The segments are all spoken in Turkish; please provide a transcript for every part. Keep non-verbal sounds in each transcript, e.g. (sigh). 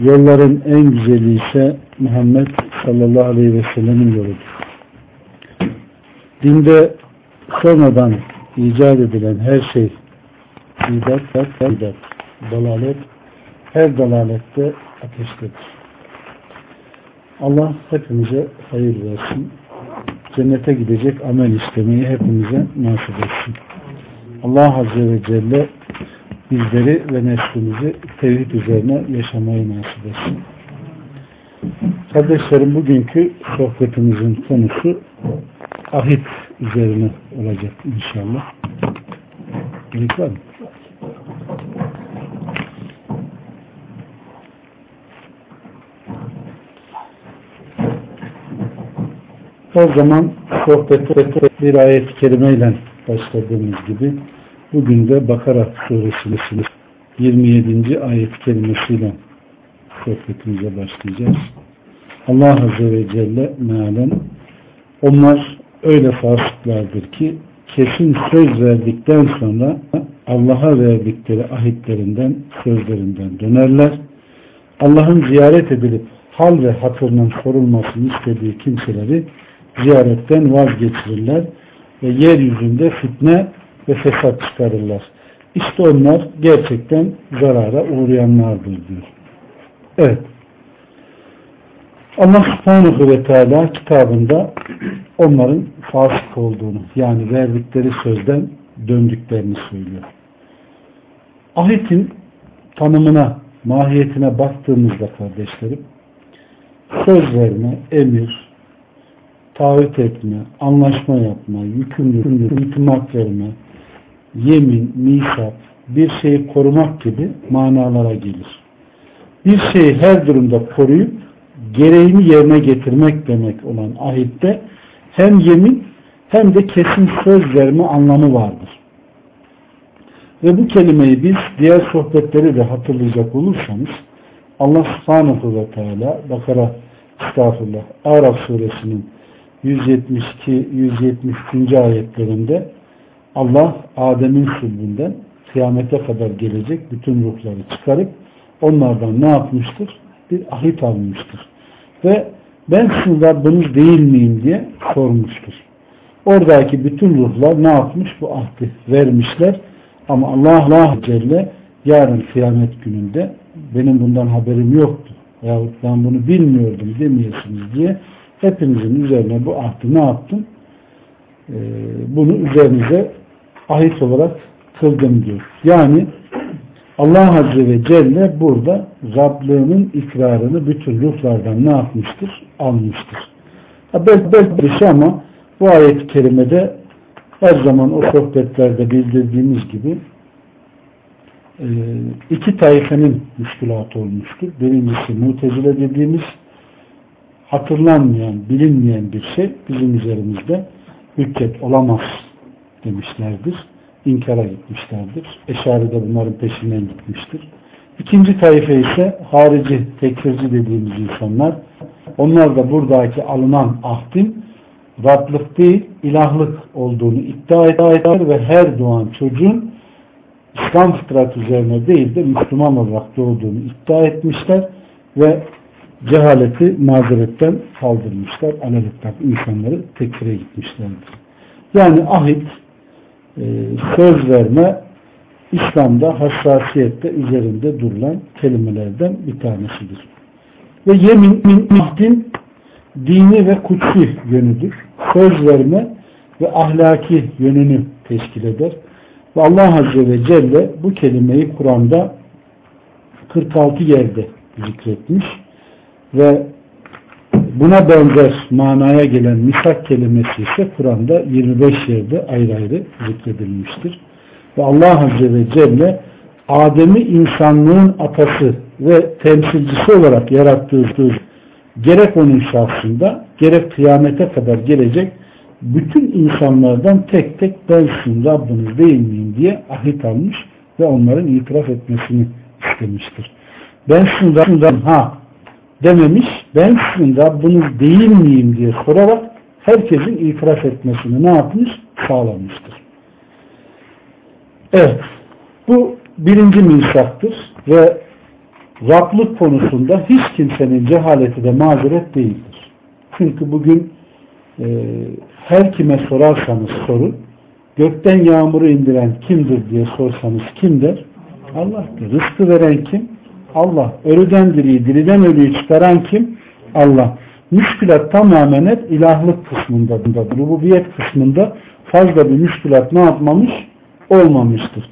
yolların en güzeli ise Muhammed sallallahu aleyhi ve sellemin yoludur. Dinde sonradan icat edilen her şey bidat, bidat, dalalet, her dalalette ateştedir. Allah hepimize hayır versin. Cennete gidecek amel istemeyi hepimize nasip etsin. Allah Azze ve Celle bizleri ve neslimizi tevhid üzerine yaşamayı nasip etsin. Kardeşlerim bugünkü sohbetimizin konusu ahit üzerine olacak inşallah. Gerek var mı? O zaman sohbete bir ayet-i kerimeyle başladığımız gibi bugün de Bakara suresinin 27. ayet-i kerimesiyle sohbetimize başlayacağız. Allah Azze ve Celle mealen onlar öyle fasıklardır ki kesin söz verdikten sonra Allah'a verdikleri ahitlerinden, sözlerinden dönerler. Allah'ın ziyaret edilip hal ve hatırının sorulmasını istediği kimseleri ziyaretten vazgeçirirler ve yeryüzünde fitne ve fesat çıkarırlar. İşte onlar gerçekten zarara uğrayanlardır diyor. Evet. Allah subhanahu ve teala kitabında onların fasık olduğunu yani verdikleri sözden döndüklerini söylüyor. Ahitin tanımına, mahiyetine baktığımızda kardeşlerim söz verme, emir, taahhüt etme, anlaşma yapma, yükümlülük, itimat verme, yemin, misap, bir şeyi korumak gibi manalara gelir. Bir şeyi her durumda koruyup gereğini yerine getirmek demek olan ahitte hem yemin hem de kesin söz verme anlamı vardır. Ve bu kelimeyi biz diğer sohbetleri de hatırlayacak olursanız Allah subhanahu ve teala Bakara estağfurullah Araf suresinin 172-173. ayetlerinde Allah Adem'in sülbünden kıyamete kadar gelecek bütün ruhları çıkarıp onlardan ne yapmıştır? Bir ahit almıştır. Ve ben sizin Rabbiniz değil miyim diye sormuştur. Oradaki bütün ruhlar ne yapmış? Bu ahdi vermişler. Ama Allah Allah Celle yarın kıyamet gününde benim bundan haberim yoktu. Yahut ben bunu bilmiyordum demeyesiniz diye hepinizin üzerine bu ahdi ne yaptım? Ee, bunu üzerinize ahit olarak kıldım diyor. Yani Allah Azze ve Celle burada Rablığının ikrarını bütün ruhlardan ne yapmıştır? Almıştır. Belki, belki bir şey ama bu ayet-i kerimede her zaman o sohbetlerde bildirdiğimiz gibi iki tayfenin müşkülatı olmuştur. Birincisi mutezile dediğimiz hatırlanmayan, bilinmeyen bir şey bizim üzerimizde hükket olamaz demişlerdir. İnkara gitmişlerdir. Eşari de bunların peşinden gitmiştir. İkinci tayfe ise harici, tekfirci dediğimiz insanlar. Onlar da buradaki alınan ahdin Rablık değil, ilahlık olduğunu iddia eder ve her doğan çocuğun İslam fıtratı üzerine değil de Müslüman olarak doğduğunu iddia etmişler ve cehaleti mazeretten kaldırmışlar. Alelekten insanları tekfire gitmişlerdir. Yani ahit söz verme İslam'da hassasiyette üzerinde durulan kelimelerden bir tanesidir. Ve yemin ahdin dini ve kutsi yönüdür. Söz verme ve ahlaki yönünü teşkil eder. Ve Allah Azze ve Celle bu kelimeyi Kur'an'da 46 yerde zikretmiş ve buna benzer manaya gelen misak kelimesi ise Kur'an'da 25 yerde ayrı ayrı zikredilmiştir. Ve Allah Azze ve Celle Adem'i insanlığın atası ve temsilcisi olarak yarattığı gerek onun şahsında gerek kıyamete kadar gelecek bütün insanlardan tek tek ben sizin Rabbiniz değil miyim diye ahit almış ve onların itiraf etmesini istemiştir. Ben sizin Rabbiniz ha dememiş ben sizin Rabbiniz değil miyim diye sorarak herkesin itiraf etmesini ne yapmış? Sağlamıştır. Evet. Bu birinci misaktır ve Rablık konusunda hiç kimsenin cehaleti de mazeret değildir. Çünkü bugün e, her kime sorarsanız sorun, gökten yağmuru indiren kimdir diye sorsanız kim der? Allah'tır. Rızkı veren kim? Allah. Ölüden diriyi, diriden ölüyü çıkaran kim? Allah. Müşkülat tamamen hep ilahlık kısmında, rububiyet kısmında fazla bir müşkülat ne yapmamış? Olmamıştır.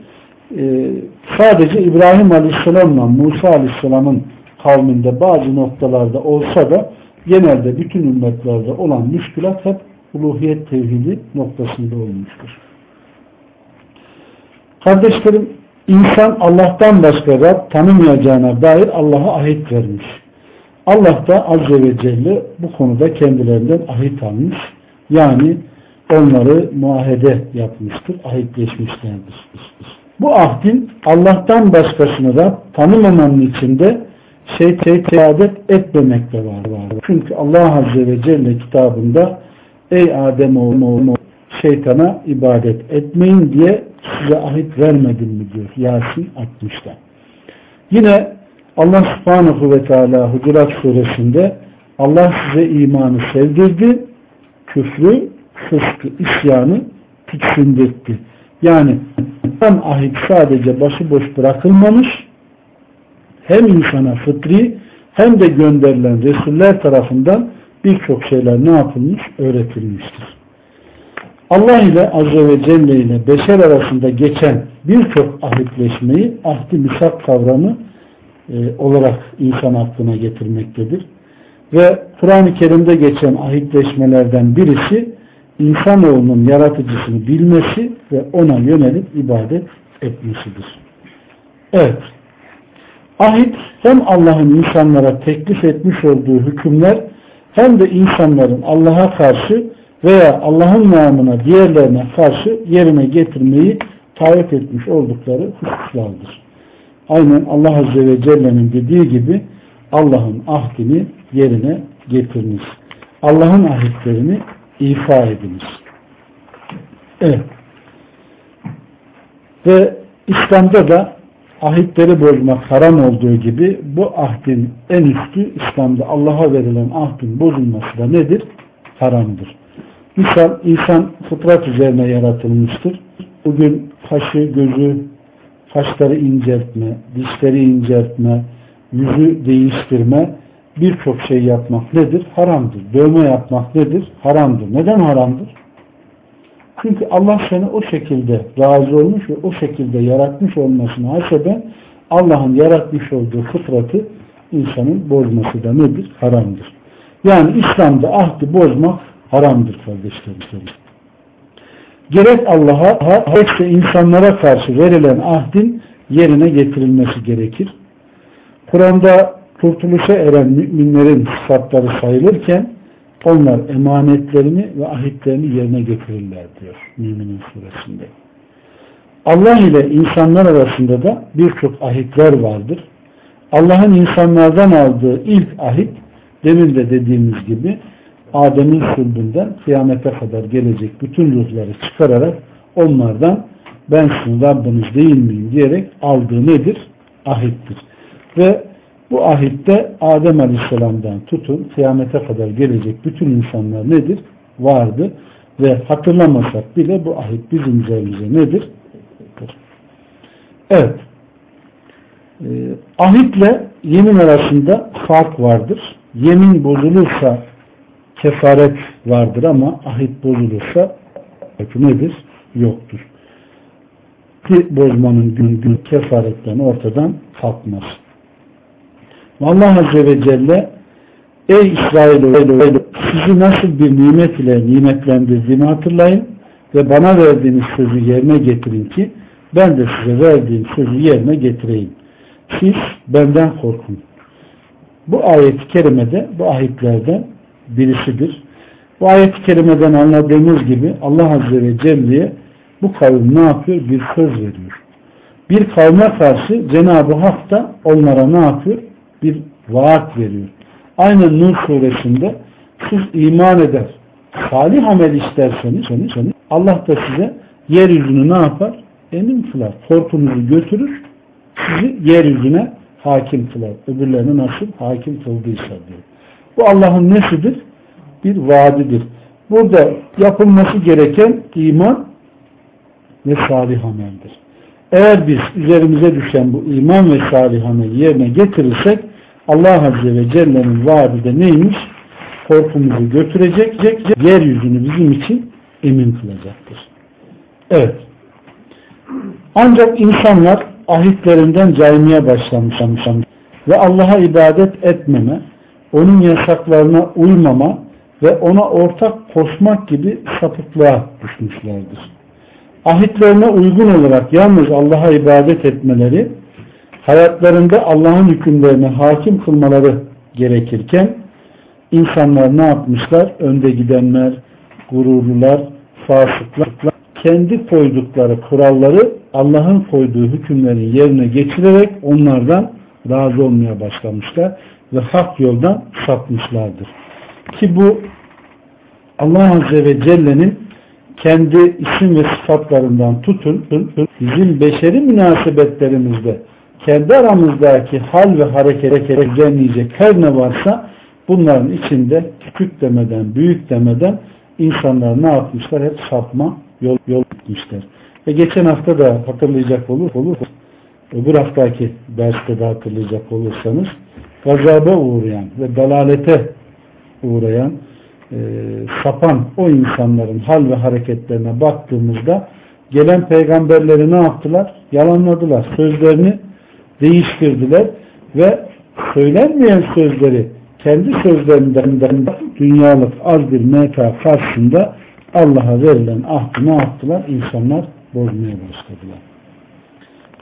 Ee, sadece İbrahim Aleyhisselam'la Musa Aleyhisselam'ın kavminde bazı noktalarda olsa da genelde bütün ümmetlerde olan müşkülat hep uluhiyet tevhidi noktasında olmuştur. Kardeşlerim, insan Allah'tan başka Rab tanımayacağına dair Allah'a ahit vermiş. Allah da Azze ve Celle bu konuda kendilerinden ahit almış. Yani onları muahede yapmıştır, ahitleşmişlerdir. Bu ahdin Allah'tan başkasını da tanımamanın içinde şey ibadet etmemek de var. Çünkü Allah Azze ve Celle kitabında ey Adem oğlu şeytana ibadet etmeyin diye size ahit vermedim mi diyor Yasin 60'da. Yine Allah subhanahu ve teala Hucurat suresinde Allah size imanı sevdirdi, küfrü, fıskı, isyanı tiksindirdi. Yani hem ahit sadece başıboş bırakılmamış, hem insana fıtri hem de gönderilen Resuller tarafından birçok şeyler ne yapılmış? Öğretilmiştir. Allah ile Azze ve Celle ile beşer arasında geçen birçok ahitleşmeyi ahdi misak kavramı e, olarak insan aklına getirmektedir. Ve Kur'an-ı Kerim'de geçen ahitleşmelerden birisi insanoğlunun yaratıcısını bilmesi ve ona yönelip ibadet etmesidir. Evet. Ahit hem Allah'ın insanlara teklif etmiş olduğu hükümler hem de insanların Allah'a karşı veya Allah'ın namına diğerlerine karşı yerine getirmeyi taahhüt etmiş oldukları hususlardır. Aynen Allah Azze ve Celle'nin dediği gibi Allah'ın ahdini yerine getiriniz. Allah'ın ahitlerini ifa ediniz. Evet. Ve İslam'da da ahitleri bozmak haram olduğu gibi bu ahdin en üstü İslam'da Allah'a verilen ahdin bozulması da nedir? Haramdır. Misal insan fıtrat üzerine yaratılmıştır. Bugün kaşı, gözü, kaşları inceltme, dişleri inceltme, yüzü değiştirme birçok şey yapmak nedir? Haramdır. Dövme yapmak nedir? Haramdır. Neden haramdır? Çünkü Allah seni o şekilde razı olmuş ve o şekilde yaratmış olmasına haseben Allah'ın yaratmış olduğu fıtratı insanın bozması da nedir? Haramdır. Yani İslam'da ahdi bozmak haramdır kardeşlerim. Gerek Allah'a gerekse insanlara karşı verilen ahdin yerine getirilmesi gerekir. Kur'an'da kurtuluşa eren müminlerin sıfatları sayılırken onlar emanetlerini ve ahitlerini yerine getirirler diyor Müminin suresinde. Allah ile insanlar arasında da birçok ahitler vardır. Allah'ın insanlardan aldığı ilk ahit demin de dediğimiz gibi Adem'in sulbünden kıyamete kadar gelecek bütün ruhları çıkararak onlardan ben sizin Rabbiniz değil miyim diyerek aldığı nedir? Ahittir. Ve bu ahitte Adem Aleyhisselam'dan tutun kıyamete kadar gelecek bütün insanlar nedir? Vardı. Ve hatırlamasak bile bu ahit bizim üzerimize nedir? Evet. Ee, ahitle yemin arasında fark vardır. Yemin bozulursa kefaret vardır ama ahit bozulursa nedir? Yoktur. Ki bozmanın gün gün kefaretten ortadan kalkmaz. Allah Azze ve Celle Ey İsrailoğlu sizi nasıl bir nimet ile nimetlendirdiğini hatırlayın ve bana verdiğiniz sözü yerine getirin ki ben de size verdiğim sözü yerine getireyim. Siz benden korkun. Bu ayet-i kerimede bu ayetlerden birisidir. Bu ayet-i kerimeden anladığımız gibi Allah Azze ve Celle'ye bu kavim ne yapıyor? Bir söz veriyor. Bir kavme karşı Cenab-ı Hak da onlara ne yapıyor? Bir vaat veriyor. Aynı Nur suresinde siz iman eder, salih amel isterseniz Allah da size yeryüzünü ne yapar? Emin kılar. Korkunuzu götürür, sizi yeryüzüne hakim kılar. Öbürlerine nasıl hakim kıldıysa diyor. Bu Allah'ın nesidir? Bir vaadidir. Burada yapılması gereken iman ve salih ameldir. Eğer biz üzerimize düşen bu iman ve salih ameli yerine getirirsek Allah Azze ve Celle'nin vaadi de neymiş? Korkumuzu götürecek, yeryüzünü bizim için emin kılacaktır. Evet. Ancak insanlar ahitlerinden caymaya başlamışlar ve Allah'a ibadet etmeme, onun yasaklarına uymama ve ona ortak koşmak gibi sapıklığa düşmüşlerdir. Ahitlerine uygun olarak yalnız Allah'a ibadet etmeleri, hayatlarında Allah'ın hükümlerine hakim kılmaları gerekirken, insanlar ne yapmışlar? Önde gidenler, gururlular, fasıklar, kendi koydukları kuralları Allah'ın koyduğu hükümlerin yerine geçirerek onlardan razı olmaya başlamışlar ve hak yoldan sapmışlardır. Ki bu Allah Azze ve Celle'nin kendi isim ve sıfatlarından tutun bizim beşeri münasebetlerimizde kendi aramızdaki hal ve harekete düzenleyecek her ne varsa bunların içinde küçük demeden, büyük demeden insanlar ne yapmışlar? Hep sapma yol, yol gitmişler. Ve geçen hafta da hatırlayacak olur, olur. Öbür haftaki derste de hatırlayacak olursanız gazaba uğrayan ve dalalete uğrayan e, sapan o insanların hal ve hareketlerine baktığımızda gelen peygamberleri ne yaptılar? Yalanladılar. Sözlerini değiştirdiler ve söylenmeyen sözleri kendi sözlerinden dünyalık az bir meta karşısında Allah'a verilen ahdi ne yaptılar? İnsanlar bozmaya başladılar.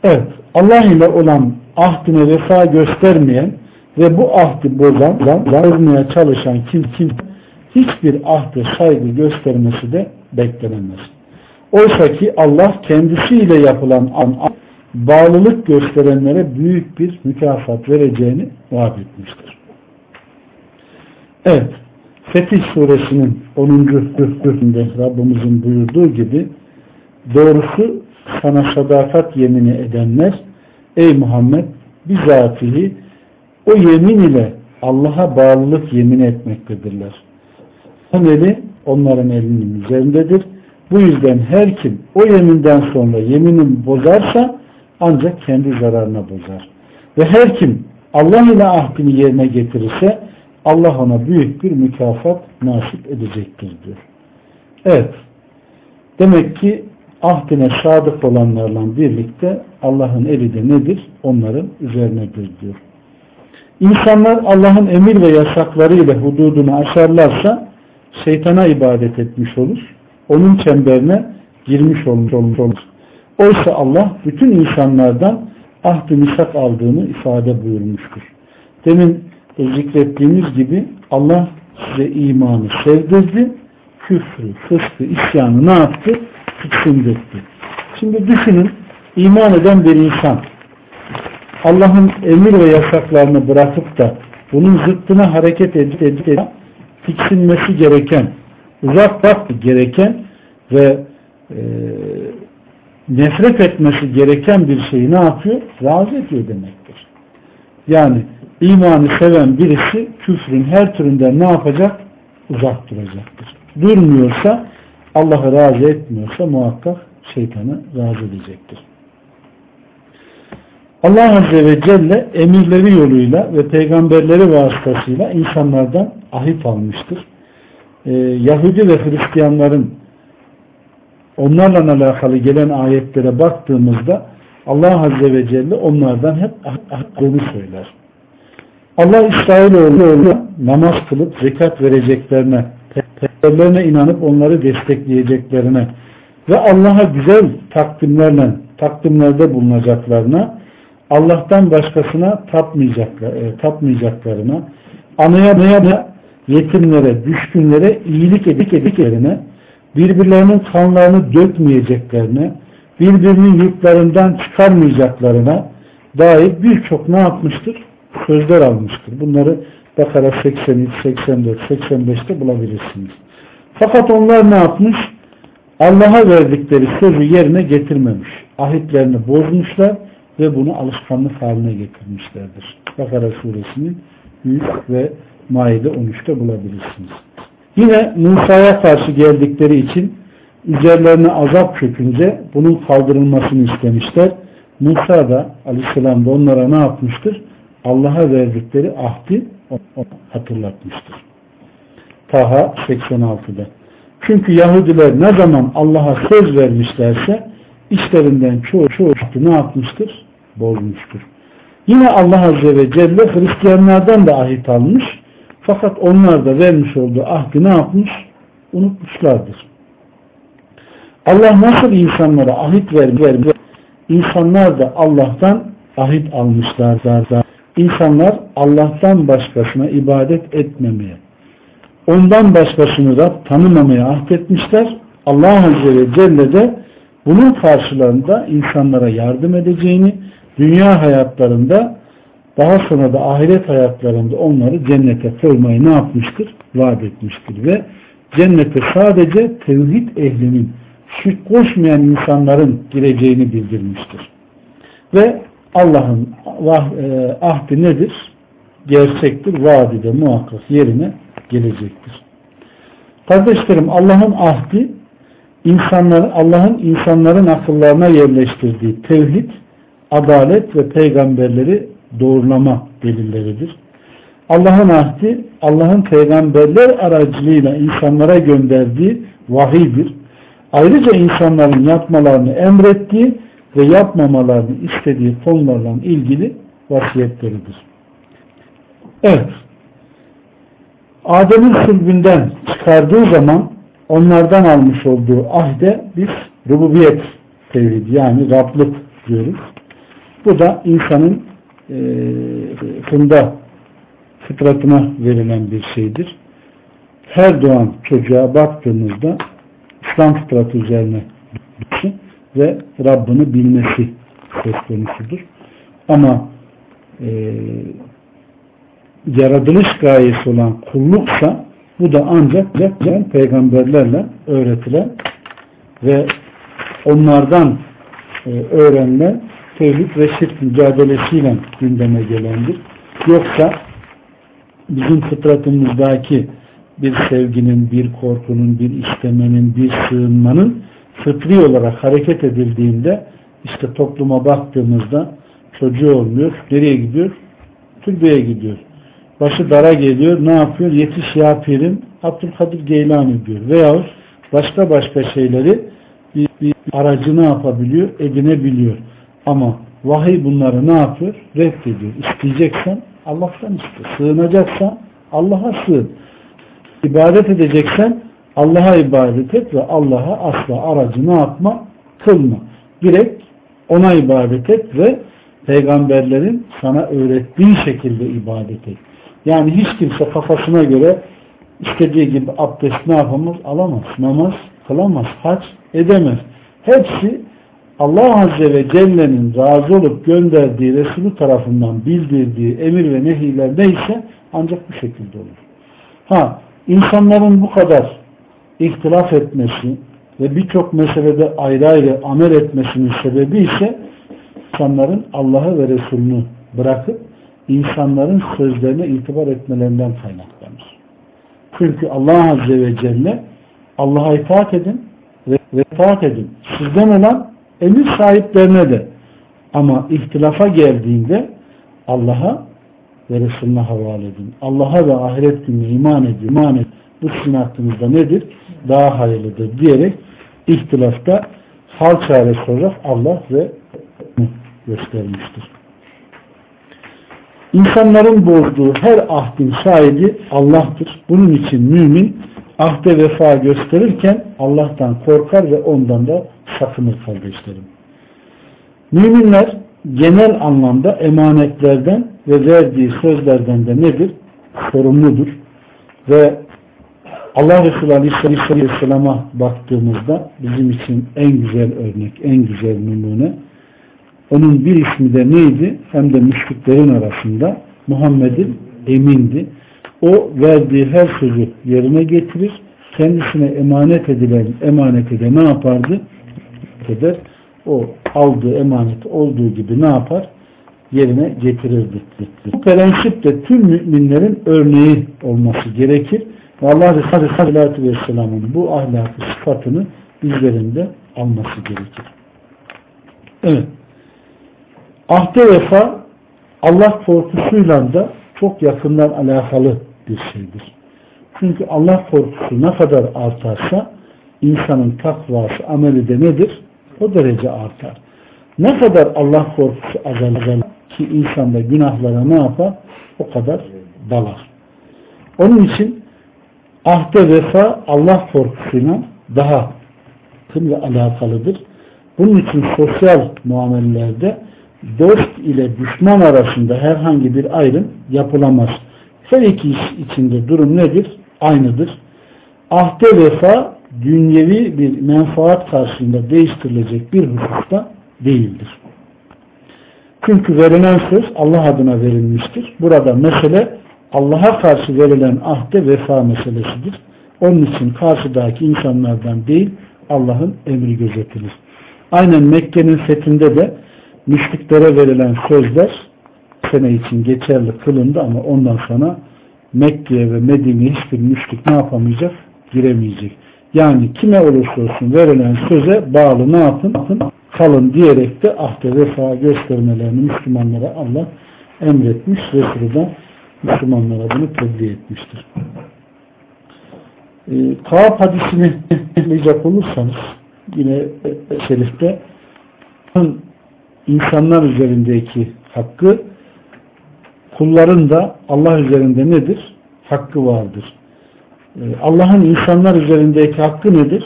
Evet, Allah ile olan ahdine vefa göstermeyen ve bu ahdi bozan, bozmaya çalışan kim kim hiçbir ahde saygı göstermesi de beklenemez. Oysa ki Allah kendisiyle yapılan an, bağlılık gösterenlere büyük bir mükafat vereceğini vaat etmiştir. Evet, Fetih suresinin 10. bölümünde Rabbimizin buyurduğu gibi doğrusu sana sadakat yemini edenler ey Muhammed bizatihi o yemin ile Allah'a bağlılık yemin etmektedirler. Ameli onların elinin üzerindedir. Bu yüzden her kim o yeminden sonra yeminini bozarsa ancak kendi zararına bozar. Ve her kim Allah ile ahdini yerine getirirse Allah ona büyük bir mükafat nasip edecektir diyor. Evet. Demek ki ahdine sadık olanlarla birlikte Allah'ın eli de nedir? Onların üzerinedir diyor. İnsanlar Allah'ın emir ve yasaklarıyla hududunu aşarlarsa şeytana ibadet etmiş olur. Onun çemberine girmiş olmuş olur. Oysa Allah bütün insanlardan ahd-ı misak aldığını ifade buyurmuştur. Demin zikrettiğimiz gibi Allah size imanı sevdirdi, küfrü, fıskı, isyanı ne yaptı? Tiksindirdi. Şimdi düşünün, iman eden bir insan Allah'ın emir ve yasaklarını bırakıp da bunun zıttına hareket edip, edip, edip tiksinmesi gereken, uzak bak gereken ve e, nefret etmesi gereken bir şeyi ne yapıyor? Razı ediyor demektir. Yani imanı seven birisi küfrün her türünden ne yapacak? Uzak duracaktır. Durmuyorsa Allah'ı razı etmiyorsa muhakkak şeytanı razı edecektir. Allah Azze ve Celle emirleri yoluyla ve peygamberleri vasıtasıyla insanlardan ahit almıştır. Ee, Yahudi ve Hristiyanların onlarla alakalı gelen ayetlere baktığımızda Allah Azze ve Celle onlardan hep ahitlerini söyler. Allah İsrailoğlu namaz kılıp zekat vereceklerine, peygamberlerine inanıp onları destekleyeceklerine ve Allah'a güzel takdimlerle takdimlerde bulunacaklarına, Allah'tan başkasına tapmayacaklar, e, tapmayacaklarına, anaya da yetimlere, düşkünlere iyilik edik ediklerine, birbirlerinin kanlarını dökmeyeceklerine, birbirinin yurtlarından çıkarmayacaklarına dair birçok ne yapmıştır? Sözler almıştır. Bunları Bakara 83, 84, 85'te bulabilirsiniz. Fakat onlar ne yapmış? Allah'a verdikleri sözü yerine getirmemiş. Ahitlerini bozmuşlar ve bunu alışkanlık haline getirmişlerdir. Bakara suresinin 100 ve Maide 13'te bulabilirsiniz. Yine Musa'ya karşı geldikleri için üzerlerine azap çökünce bunun kaldırılmasını istemişler. Musa da aleyhisselam da onlara ne yapmıştır? Allah'a verdikleri ahdi hatırlatmıştır. Taha 86'da. Çünkü Yahudiler ne zaman Allah'a söz vermişlerse işlerinden çoğu çoğu ne yapmıştır? Bozmuştur. Yine Allah Azze ve Celle Hristiyanlardan da ahit almış. Fakat onlar da vermiş olduğu ahdi ne yapmış? Unutmuşlardır. Allah nasıl insanlara ahit vermiş? İnsanlar da Allah'tan ahit almışlardır. İnsanlar Allah'tan başkasına ibadet etmemeye, ondan başkasını da tanımamaya ahdetmişler. Allah Azze ve Celle de bunun karşılığında insanlara yardım edeceğini, dünya hayatlarında daha sonra da ahiret hayatlarında onları cennete koymayı ne yapmıştır? Vaat etmiştir ve cennete sadece tevhid ehlinin şirk koşmayan insanların gireceğini bildirmiştir. Ve Allah'ın e, ahdi nedir? Gerçektir. Vaadi de muhakkak yerine gelecektir. Kardeşlerim Allah'ın ahdi insanlar Allah'ın insanların akıllarına yerleştirdiği tevhid, adalet ve peygamberleri doğrulama delilleridir. Allah'ın ahdi Allah'ın peygamberler aracılığıyla insanlara gönderdiği vahiydir. Ayrıca insanların yapmalarını emrettiği ve yapmamalarını istediği konularla ilgili vasiyetleridir. Evet. Adem'in sülbünden çıkardığı zaman onlardan almış olduğu ahde biz rububiyet tevhidi yani Rablık diyoruz. Bu da insanın e, fında fıtratına verilen bir şeydir. Her doğan çocuğa baktığımızda İslam fıtratı üzerine ve Rabbini bilmesi söz konusudur. Ama e, yaratılış gayesi olan kulluksa bu da ancak peygamberlerle öğretilen ve onlardan e, öğrenilen tevhid ve şirk mücadelesiyle gündeme gelendir. Yoksa bizim fıtratımızdaki bir sevginin, bir korkunun, bir istemenin, bir sığınmanın fıtri olarak hareket edildiğinde işte topluma baktığımızda çocuğu olmuyor. Nereye gidiyor? Türbeye gidiyor. Başı dara geliyor. Ne yapıyor? Yetiş ya pirim Abdülkadir Geylani diyor. Veyahut başka başka şeyleri bir, bir aracı ne yapabiliyor? Edinebiliyor. Ama vahiy bunları ne yapıyor? Reddediyor. İsteyeceksen Allah'tan iste. Sığınacaksan Allah'a sığın. İbadet edeceksen Allah'a ibadet et ve Allah'a asla aracı ne yapma? Kılma. Direkt ona ibadet et ve peygamberlerin sana öğrettiği şekilde ibadet et. Yani hiç kimse kafasına göre istediği gibi abdest ne yapamaz? Alamaz. Namaz kılamaz. Hac edemez. Hepsi Allah Azze ve Celle'nin razı olup gönderdiği Resulü tarafından bildirdiği emir ve nehiler neyse ancak bu şekilde olur. Ha, insanların bu kadar ihtilaf etmesi ve birçok meselede ayrı ayrı amel etmesinin sebebi ise insanların Allah'ı ve Resulünü bırakıp insanların sözlerine itibar etmelerinden kaynaklanır. Çünkü Allah Azze ve Celle Allah'a itaat edin ve itaat edin. Sizden olan emir sahiplerine de ama ihtilafa geldiğinde Allah'a ve Resulüne havale edin. Allah'a ve ahiret gününe iman edin. İman edin. Bu sizin hakkınızda nedir? Daha hayırlıdır diyerek ihtilafta hal çaresi olarak Allah ve göstermiştir. İnsanların bozduğu her ahdin sahibi Allah'tır. Bunun için mümin ahde vefa gösterirken Allah'tan korkar ve ondan da sakınır kardeşlerim. Müminler genel anlamda emanetlerden ve verdiği sözlerden de nedir? Sorumludur. Ve Allah Resulü Aleyhisselam'a baktığımızda bizim için en güzel örnek, en güzel numune onun bir ismi de neydi? Hem de müşriklerin arasında Muhammed'in emindi. O verdiği her sözü yerine getirir. Kendisine emanet edilen emaneti de ne yapardı? Eder. O aldığı emanet olduğu gibi ne yapar? Yerine getirirdi. Bu prensip de tüm müminlerin örneği olması gerekir. Ve Allah Resulü Aleyhisselatü Vesselam'ın bu ahlakı sıfatını bizlerinde alması gerekir. Evet. Ahde vefa Allah korkusuyla da çok yakından alakalı bir şeydir. Çünkü Allah korkusu ne kadar artarsa insanın takvası, ameli de nedir? O derece artar. Ne kadar Allah korkusu azalır ki insanda günahlara ne yapar? O kadar dalar. Onun için ahde vefa Allah korkusuyla daha yakın ve alakalıdır. Bunun için sosyal muamelelerde dost ile düşman arasında herhangi bir ayrım yapılamaz. Her iki iş içinde durum nedir? Aynıdır. Ahde vefa dünyevi bir menfaat karşısında değiştirilecek bir hususta değildir. Çünkü verilen söz Allah adına verilmiştir. Burada mesele Allah'a karşı verilen ahde vefa meselesidir. Onun için karşıdaki insanlardan değil Allah'ın emri gözetilir. Aynen Mekke'nin fethinde de müşriklere verilen sözler sene için geçerli kılındı ama ondan sonra Mekke'ye ve Medine'ye hiçbir müşrik ne yapamayacak? Giremeyecek. Yani kime olursa olsun verilen söze bağlı ne yapın? Kalın diyerek de ahde vefa göstermelerini Müslümanlara Allah emretmiş. Resulü de Müslümanlara bunu tebliğ etmiştir. Ee, Kaab hadisini anlayacak olursanız yine şerifte insanlar üzerindeki hakkı kulların da Allah üzerinde nedir? Hakkı vardır. Ee, Allah'ın insanlar üzerindeki hakkı nedir?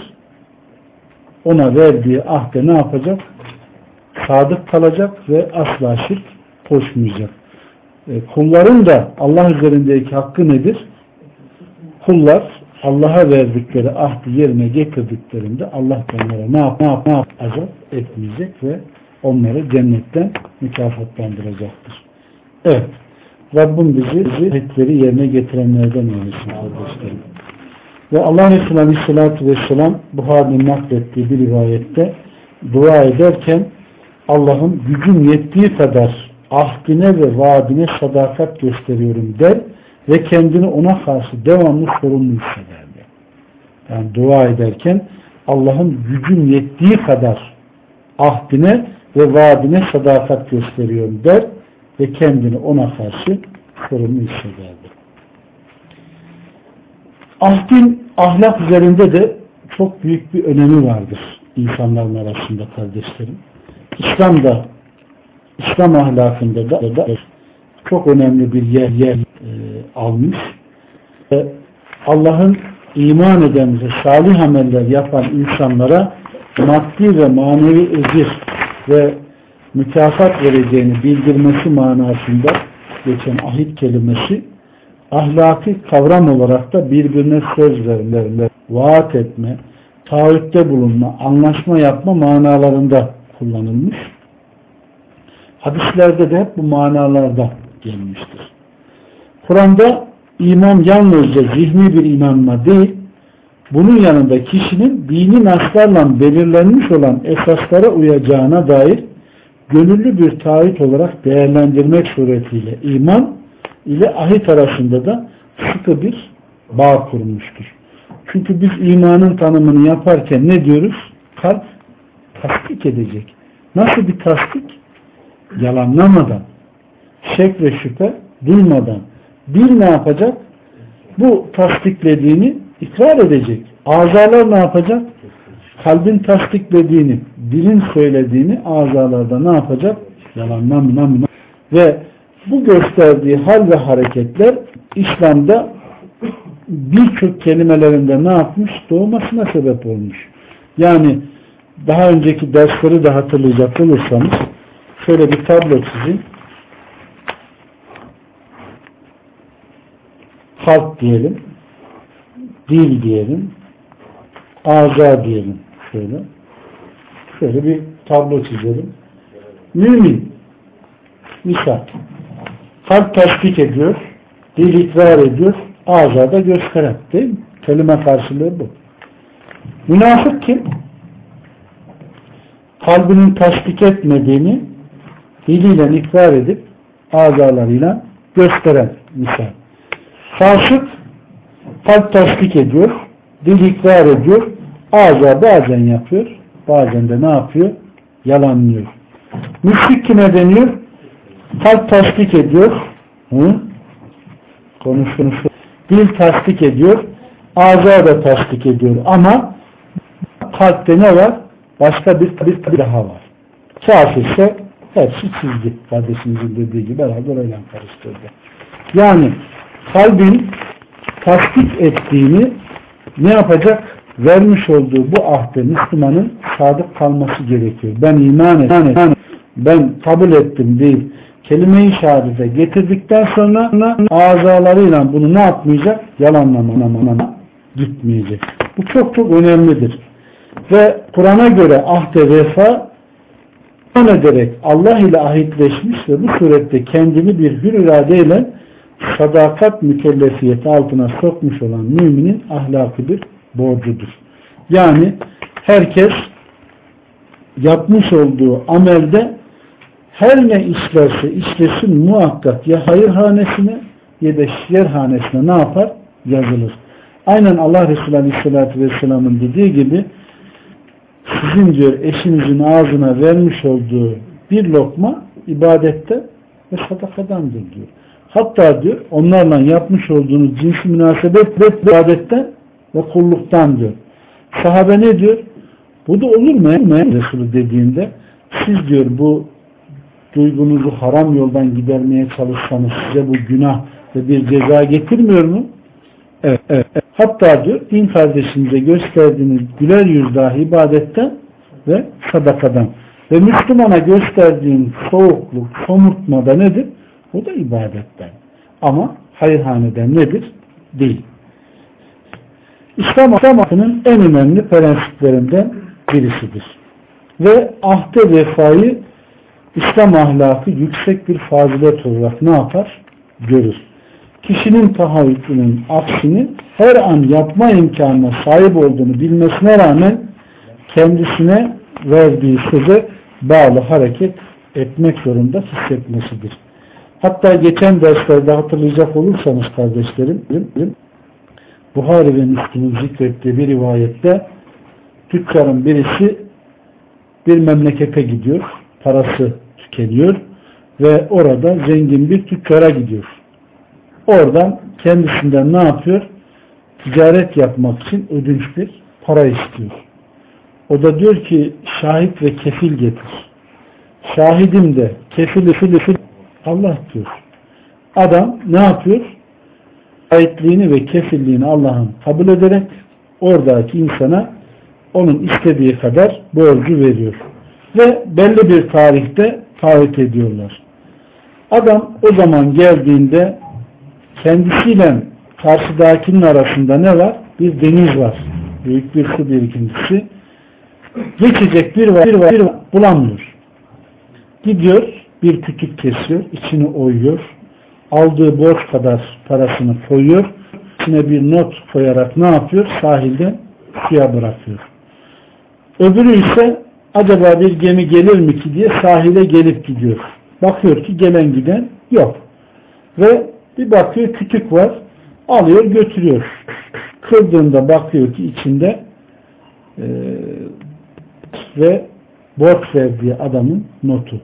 Ona verdiği ahde ne yapacak? Sadık kalacak ve asla şirk koşmayacak. Ee, kulların da Allah üzerindeki hakkı nedir? Kullar Allah'a verdikleri ahdi yerine getirdiklerinde Allah onlara ne yap, ne yap, ne yap azap etmeyecek ve onları cennetten mükafatlandıracaktır. Evet. Rabbim bizi ayetleri yerine getirenlerden eylesin kardeşlerim. Ve Allah Resulü Aleyhisselatü Vesselam Buhari'nin naklettiği bir rivayette dua ederken Allah'ın gücüm yettiği kadar ahdine ve vaadine sadakat gösteriyorum der ve kendini ona karşı devamlı sorumlu hissederdi. Yani dua ederken Allah'ın gücüm yettiği kadar ahdine ve vaadine sadakat gösteriyorum der ve kendini ona karşı sorumlu hissederdi. Ahdin ahlak üzerinde de çok büyük bir önemi vardır insanların arasında kardeşlerim. İslam'da İslam ahlakında da, da çok önemli bir yer, yer e, almış. Ve Allah'ın iman eden ve salih ameller yapan insanlara maddi ve manevi ecir ve mükafat vereceğini bildirmesi manasında geçen ahit kelimesi ahlaki kavram olarak da birbirine söz verme, vaat etme, taahhütte bulunma, anlaşma yapma manalarında kullanılmış. Hadislerde de hep bu manalarda gelmiştir. Kur'an'da iman yalnızca zihni bir inanma değil, bunun yanında kişinin dini naslarla belirlenmiş olan esaslara uyacağına dair gönüllü bir taahhüt olarak değerlendirmek suretiyle iman ile ahit arasında da sıkı bir bağ kurmuştur. Çünkü biz imanın tanımını yaparken ne diyoruz? Kalp tasdik edecek. Nasıl bir tasdik? Yalanlamadan, şek ve şüphe duymadan bir ne yapacak? Bu tasdiklediğini ikrar edecek. Azalar ne yapacak? Kalbin tasdiklediğini, dilin söylediğini azalarda ne yapacak? Yalanlamam. Ve bu gösterdiği hal ve hareketler İslam'da birçok kelimelerinde ne yapmış? Doğmasına sebep olmuş. Yani daha önceki dersleri de hatırlayacak olursanız şöyle bir tablo çizin. Kalp diyelim. Dil diyelim. Ağza diyelim. Şöyle. Şöyle bir tablo çizelim. Mümin. Misal. Kalp tasdik ediyor. Dil ikrar ediyor. Ağza da gösteren. Değil mi? Kelime karşılığı bu. Münafık kim? Kalbinin tasdik etmediğini diliyle ikrar edip azalarıyla gösteren misal. Fasık kalp tasdik ediyor, dil ikrar ediyor, ağza bazen yapıyor, bazen de ne yapıyor? Yalanlıyor. Müşrik kime deniyor? Kalp tasdik ediyor, hı? konuşmuş. Dil tasdik ediyor, ağza da tasdik ediyor ama kalpte ne var? Başka bir, bir, bir daha var. Kafirse hepsi çizgi. Kardeşimizin dediği gibi beraber öyle karıştırdı. Yani kalbin tasdik ettiğini ne yapacak? Vermiş olduğu bu ahde Müslümanın sadık kalması gerekiyor. Ben iman ettim. Ben kabul ettim değil. Kelime-i şehadete getirdikten sonra azalarıyla bunu ne yapmayacak? Yalanlamana gitmeyecek. Bu çok çok önemlidir. Ve Kur'an'a göre ahde vefa ederek Allah ile ahitleşmiş ve bu surette kendini bir hür iradeyle sadakat mükellefiyeti altına sokmuş olan müminin ahlakı bir borcudur. Yani herkes yapmış olduğu amelde her ne işlerse işlesin muhakkak ya hayırhanesine ya da şerhanesine ne yapar? Yazılır. Aynen Allah Resulü Aleyhisselatü Vesselam'ın dediği gibi sizin diyor eşinizin ağzına vermiş olduğu bir lokma ibadette ve sadakadandır diyor. Hatta diyor onlarla yapmış olduğunuz cinsi münasebet ve ibadetten ve kulluktan diyor. Sahabe ne diyor? Bu da olur mu? Resulü dediğinde siz diyor bu duygunuzu haram yoldan gidermeye çalışsanız size bu günah ve bir ceza getirmiyor mu? Evet, evet. Hatta diyor din kardeşinize gösterdiğiniz güler yüz dahi ibadetten ve sadakadan. Ve Müslümana gösterdiğin soğukluk, somurtmada nedir? O da ibadetten. Ama hayırhaneden nedir? Değil. İslam ahlakının en önemli prensiplerinden birisidir. Ve ahde vefayı İslam ahlakı yüksek bir fazilet olarak ne yapar? Görür. Kişinin tahayyülünün aksini her an yapma imkanına sahip olduğunu bilmesine rağmen kendisine verdiği söze bağlı hareket etmek zorunda hissetmesidir. Hatta geçen derslerde hatırlayacak olursanız kardeşlerim Buhari ve Müslüm'ün zikrettiği bir rivayette tüccarın birisi bir memlekete gidiyor. Parası tükeniyor ve orada zengin bir tüccara gidiyor. Oradan kendisinden ne yapıyor? Ticaret yapmak için ödünç bir para istiyor. O da diyor ki şahit ve kefil getir. Şahidim de kefili fili fil Allah diyor. Adam ne yapıyor? Şahitliğini ve kefilliğini Allah'ın kabul ederek oradaki insana onun istediği kadar borcu veriyor. Ve belli bir tarihte taahhüt ediyorlar. Adam o zaman geldiğinde kendisiyle karşıdakinin arasında ne var? Bir deniz var. Büyük bir su birikintisi. Geçecek bir var, bir var, bir var bulamıyor. Gidiyor, bir kütük kesiyor, içini oyuyor. Aldığı borç kadar parasını koyuyor. İçine bir not koyarak ne yapıyor? Sahilde suya bırakıyor. Öbürü ise acaba bir gemi gelir mi ki diye sahile gelip gidiyor. Bakıyor ki gelen giden yok. Ve bir bakıyor kütük var. Alıyor götürüyor. Kırdığında bakıyor ki içinde e, ve borç verdiği adamın notu.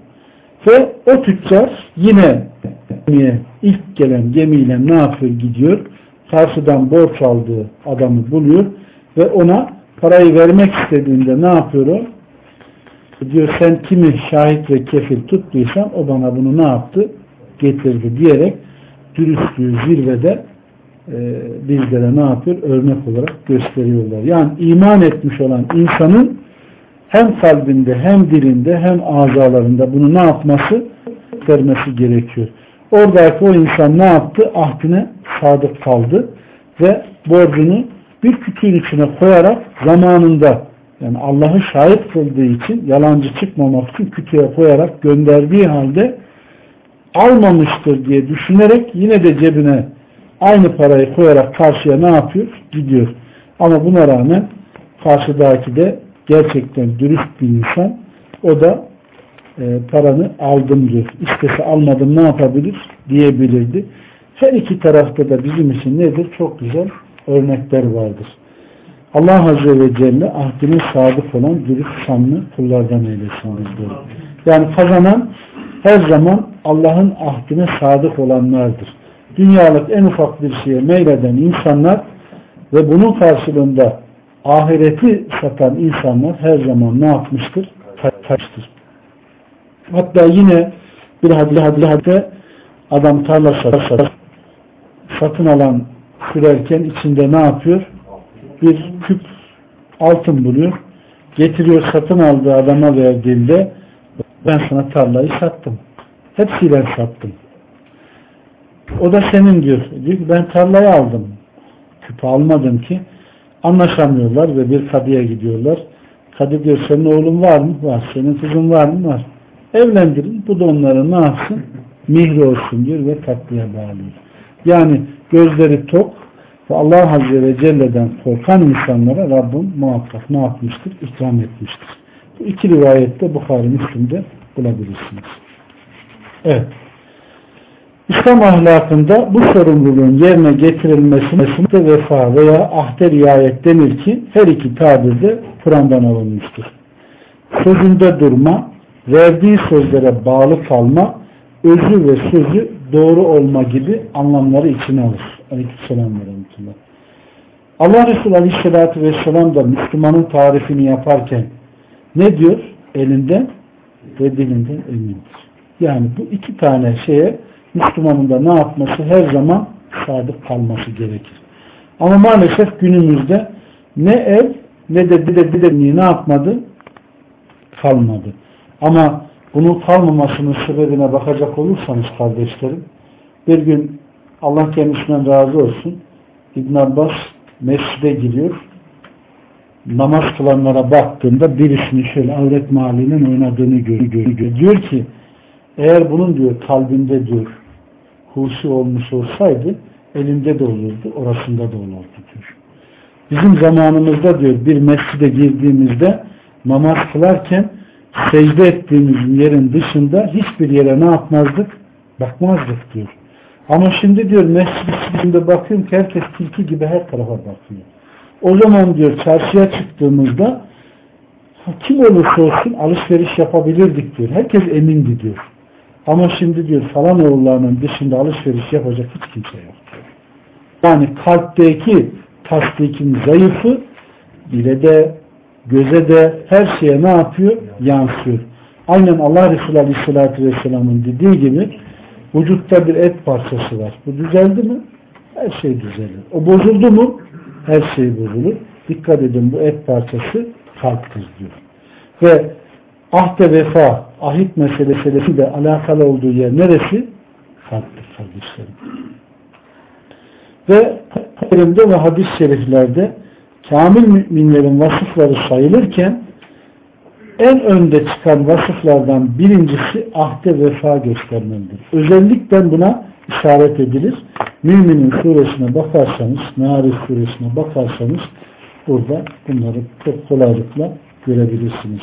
Ve o tüccar yine ilk gelen gemiyle ne yapıyor gidiyor? Karşıdan borç aldığı adamı buluyor ve ona parayı vermek istediğinde ne yapıyor o? Diyor sen kimi şahit ve kefil tuttuysan o bana bunu ne yaptı? Getirdi diyerek dürüstlüğü zirvede e, bizlere ne yapıyor? Örnek olarak gösteriyorlar. Yani iman etmiş olan insanın hem kalbinde hem dilinde hem azalarında bunu ne yapması? Vermesi gerekiyor. Oradaki o insan ne yaptı? Ahdine sadık kaldı ve borcunu bir kütüğün içine koyarak zamanında yani Allah'ı şahit kıldığı için yalancı çıkmamak için kütüğe koyarak gönderdiği halde almamıştır diye düşünerek yine de cebine aynı parayı koyarak karşıya ne yapıyor? Gidiyor. Ama buna rağmen karşıdaki de gerçekten dürüst bir insan. O da e, paranı aldım diyor. İstese almadım ne yapabilir? Diyebilirdi. Her iki tarafta da bizim için nedir? Çok güzel örnekler vardır. Allah Azze ve Celle ahdine sadık olan dürüst sanlı kullardan eylesin bizleri. Yani kazanan her zaman Allah'ın ahdine sadık olanlardır. Dünyalık en ufak bir şeye meyleden insanlar ve bunun karşılığında ahireti satan insanlar her zaman ne yapmıştır? Kaçtır. Hatta yine bir hadli hadli hadde adam tarla satar, satın alan sürerken içinde ne yapıyor? Bir küp altın buluyor. Getiriyor satın aldığı adama verdiğinde ben sana tarlayı sattım. Hepsiyle sattım. O da senin diyor. Diyor ki ben tarlayı aldım. Küpü almadım ki. Anlaşamıyorlar ve bir kadıya gidiyorlar. Kadı diyor senin oğlun var mı? Var. Senin kızın var mı? Var. Evlendirin. Bu da onların ne yapsın? Mihri olsun diyor ve tatlıya bağlıyor. Yani gözleri tok ve Allah Azze ve Celle'den korkan insanlara Rabbim muhakkak ne yapmıştır? İkram etmiştir. Bu iki rivayette Bukhari Müslüm'de bulabilirsiniz. Evet. İslam ahlakında bu sorumluluğun yerine getirilmesine vefa veya ahde riayet denir ki her iki tabirde Kur'an'dan alınmıştır. Sözünde durma, verdiği sözlere bağlı kalma, özü ve sözü doğru olma gibi anlamları içine alır. Aleykümselam ve rahmetullah. Allah Resulü Aleyhisselatü Vesselam da Müslümanın tarifini yaparken ne diyor? Elinden ve dilinden emindir. Yani bu iki tane şeye Müslümanın da ne yapması her zaman sadık kalması gerekir. Ama maalesef günümüzde ne ev ne de dile dile ne yapmadı? Kalmadı. Ama bunun kalmamasının sebebine bakacak olursanız kardeşlerim bir gün Allah kendisinden razı olsun İbn Abbas mescide giriyor namaz kılanlara baktığında birisini şöyle avret mahallinin oynadığını görüyor. Diyor ki eğer bunun diyor kalbinde diyor huşu olmuş olsaydı elinde de olurdu, orasında da olurdu diyor. Bizim zamanımızda diyor bir mescide girdiğimizde namaz kılarken secde ettiğimiz yerin dışında hiçbir yere ne yapmazdık? Bakmazdık diyor. Ama şimdi diyor mescidinde bakıyorum ki herkes tilki gibi her tarafa bakıyor. O zaman diyor çarşıya çıktığımızda kim olursa olsun alışveriş yapabilirdik diyor. Herkes emindi diyor. Ama şimdi diyor falan oğullarının dışında alışveriş yapacak hiç kimse yok. Yani kalpteki tasdikin zayıfı bile de göze de her şeye ne yapıyor? Yansıyor. Aynen Allah Resulü Aleyhisselatü Vesselam'ın dediği gibi vücutta bir et parçası var. Bu düzeldi mi? Her şey düzelir. O bozuldu mu? Her şey bozulur. Dikkat edin bu et parçası kalptir diyor. Ve ahde vefa, ahit meselesi de alakalı olduğu yer neresi? Kalptir kardeşlerim. Ve elimde ve hadis-i şeriflerde kamil müminlerin vasıfları sayılırken en önde çıkan vasıflardan birincisi ahde vefa göstermelidir. Özellikle buna işaret edilir. Müminin suresine bakarsanız, Meariz suresine bakarsanız burada bunları çok kolaylıkla görebilirsiniz.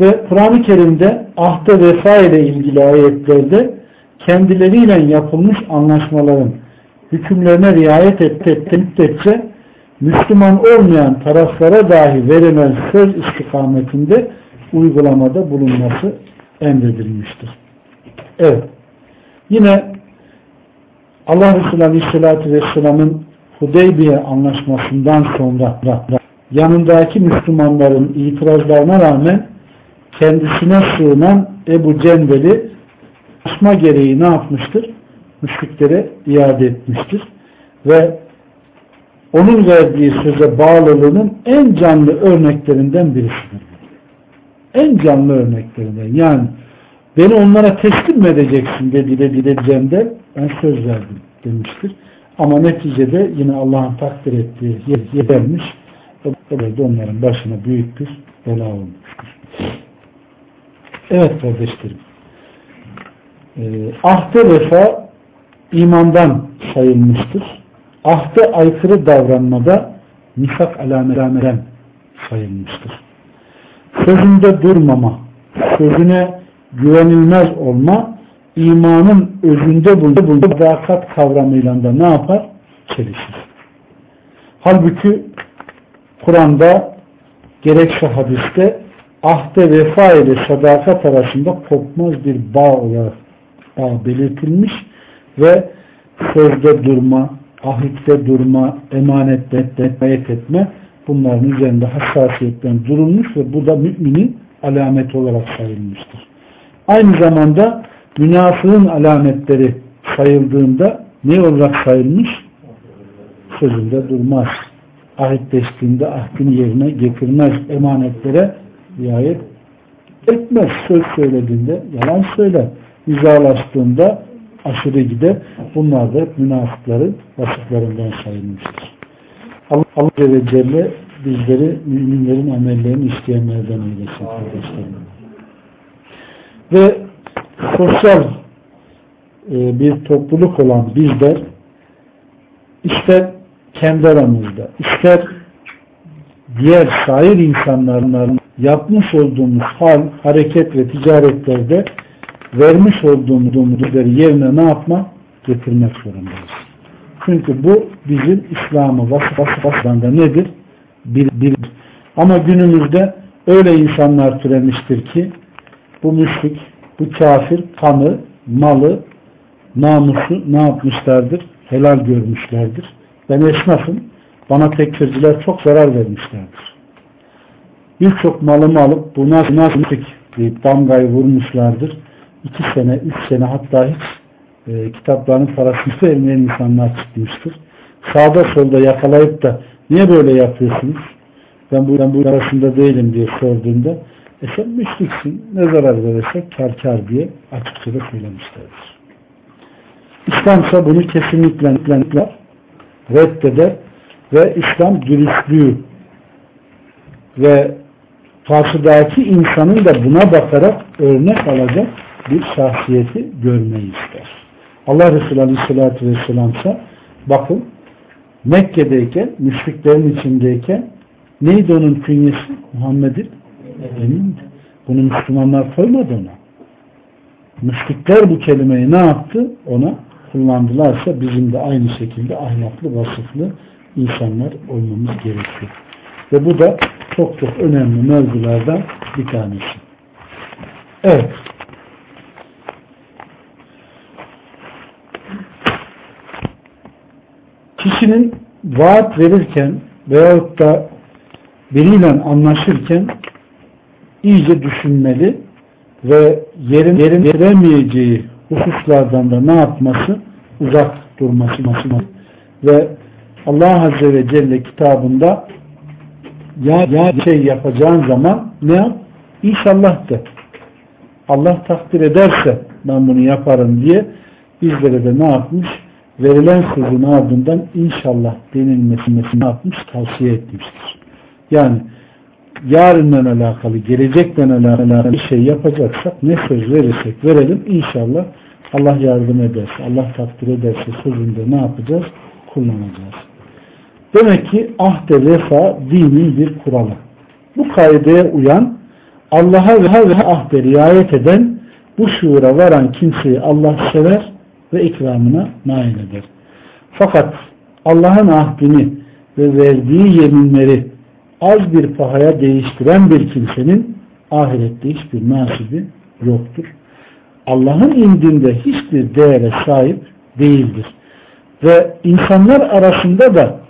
Ve Kur'an-ı Kerim'de ahde vefa ile ilgili ayetlerde kendileriyle yapılmış anlaşmaların hükümlerine riayet etti müddetçe Müslüman olmayan taraflara dahi verilen söz istikametinde uygulamada bulunması emredilmiştir. Evet. Yine Allah Resulü Aleyhisselatü Vesselam'ın Hudeybiye anlaşmasından sonra yanındaki Müslümanların itirazlarına rağmen kendisine sığınan Ebu Cendeli asma gereği ne yapmıştır? Müşriklere iade etmiştir. Ve onun verdiği söze bağlılığının en canlı örneklerinden birisidir. en canlı örneklerinden. Yani beni onlara teslim edeceksin dedi de ben söz verdim demiştir. Ama neticede yine Allah'ın takdir ettiği yer gelmiş. Böyle onların başına büyük bir bela olmuştur. Evet kardeşlerim. E, ahde vefa imandan sayılmıştır. Ahde aykırı davranmada nifak alametlerinden sayılmıştır. Sözünde durmama, sözüne güvenilmez olma, imanın özünde bulunduğu sadakat kavramıyla da ne yapar? Çelişir. Halbuki Kur'an'da gerekse hadiste ahde vefa ile sadakat arasında kopmaz bir bağ olarak bağ belirtilmiş ve sözde durma, ahitte durma, emanette etmeyet etme bunların üzerinde hassasiyetten durulmuş ve bu da müminin alameti olarak sayılmıştır. Aynı zamanda münafığın alametleri sayıldığında ne olarak sayılmış? Sözünde durmaz. Ahitleştiğinde ahdini yerine getirmez. Emanetlere riayet etmez. Söz söylediğinde yalan söyler. İzalaştığında aşırı gider. Bunlar da münafıkların vasıflarından sayılmıştır. Allah, Allah Celle bizleri müminlerin amellerini isteyenlerden eylesin kardeşlerim. Ve sosyal e, bir topluluk olan bizler ister kendi aramızda, ister diğer şair insanların yapmış olduğumuz hal, hareket ve ticaretlerde vermiş olduğumuz yerine ne yapma? Getirmek zorundayız. Çünkü bu bizim İslam'ı vasıf vasıflarında nedir? Bir, bir. Ama günümüzde öyle insanlar türemiştir ki bu müşrik, bu kafir kanı, malı, namusu ne yapmışlardır? Helal görmüşlerdir. Ben esnafım. Bana tekfirciler çok zarar vermişlerdir. Birçok malımı alıp bu nasıl nasıl deyip damgayı vurmuşlardır. İki sene, üç sene hatta hiç e, kitapların parasını vermeyen insanlar çıkmıştır. Sağda solda yakalayıp da niye böyle yapıyorsunuz? Ben bu, ben bu arasında değilim diye sorduğunda e sen müşriksin. Ne zarar verirsek kar kar diye açıkça da söylemişlerdir. İslam ise bunu kesinlikle reddeder ve İslam dürüstlüğü ve karşıdaki insanın da buna bakarak örnek alacak bir şahsiyeti görmeyi ister. Allah Resulü Aleyhisselatü Vesselam ise bakın Mekke'deyken, müşriklerin içindeyken neydi onun künyesi? Muhammed'in emindi. Bunu Müslümanlar koymadı ona. Müşrikler bu kelimeyi ne yaptı? Ona kullandılarsa bizim de aynı şekilde ahlaklı, vasıflı insanlar olmamız gerekiyor. Ve bu da çok çok önemli mevzulardan bir tanesi. Evet. Kişinin vaat verirken veyahut da biriyle anlaşırken iyice düşünmeli ve yerin, yerin veremeyeceği hususlardan da ne yapması? Uzak durması ve Allah Azze ve Celle kitabında ya, ya şey yapacağın zaman ne yap? İnşallah de. Allah takdir ederse ben bunu yaparım diye bizlere de ne yapmış? Verilen sözün ardından inşallah denilmesini ne yapmış? Tavsiye etmiştir. Yani yarından alakalı, gelecekten alakalı bir şey yapacaksak ne söz verirsek verelim inşallah Allah yardım ederse, Allah takdir ederse sözünde ne yapacağız? Kullanacağız. Demek ki ahde vefa dinin bir kuralı. Bu kaideye uyan, Allah'a ve ahde riayet eden, bu şuura varan kimseyi Allah sever ve ikramına nail eder. Fakat Allah'ın ahdini ve verdiği yeminleri az bir pahaya değiştiren bir kimsenin ahirette hiçbir nasibi yoktur. Allah'ın indinde hiçbir değere sahip değildir. Ve insanlar arasında da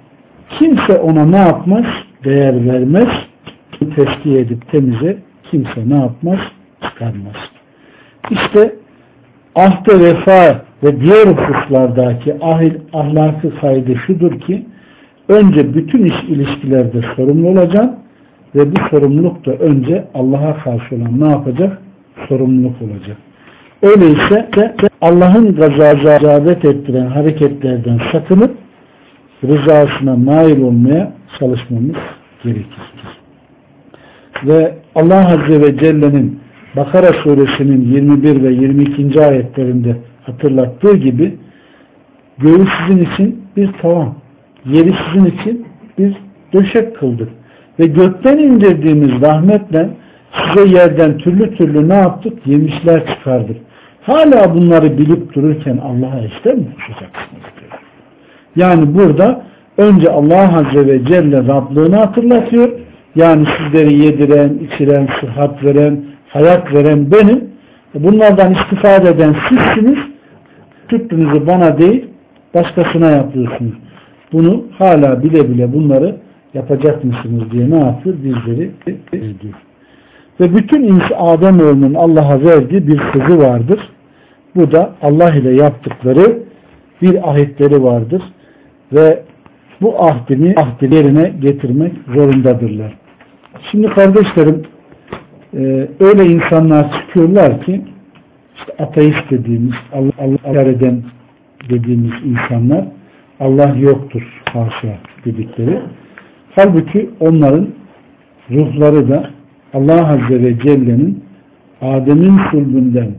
kimse ona ne yapmaz? Değer vermez. Teskiye edip temize kimse ne yapmaz? Çıkarmaz. İşte ahde vefa ve diğer hususlardaki ahil, ahlakı kaydı şudur ki önce bütün iş ilişkilerde sorumlu olacaksın ve bu sorumluluk da önce Allah'a karşı olan ne yapacak? Sorumluluk olacak. Öyleyse Allah'ın gazabet ettiren hareketlerden sakınıp rızasına nail olmaya çalışmamız gerekir. Ve Allah Azze ve Celle'nin Bakara suresinin 21 ve 22. ayetlerinde hatırlattığı gibi göğü sizin için bir tavan, yeri sizin için bir döşek kıldık. Ve gökten indirdiğimiz rahmetle size yerden türlü türlü ne yaptık? Yemişler çıkardık. Hala bunları bilip dururken Allah'a işte mi koşacaksınız diyor. Yani burada önce Allah Azze ve Celle Rablığını hatırlatıyor. Yani sizleri yediren, içiren, sıhhat veren, hayat veren benim. Bunlardan istifade eden sizsiniz. Tuttuğunuzu bana değil, başkasına yapıyorsunuz. Bunu hala bile bile bunları yapacak mısınız diye ne yapıyor? Bizleri ediyor. Ve bütün Adem oğlunun Allah'a verdiği bir sözü vardır. Bu da Allah ile yaptıkları bir ahitleri vardır. Ve bu ahdini, yerine getirmek zorundadırlar. Şimdi kardeşlerim e, öyle insanlar çıkıyorlar ki işte ateist dediğimiz, Allah, Allah eden dediğimiz insanlar Allah yoktur haşa dedikleri. Halbuki onların ruhları da Allah Azze ve Celle'nin Adem'in sulbünden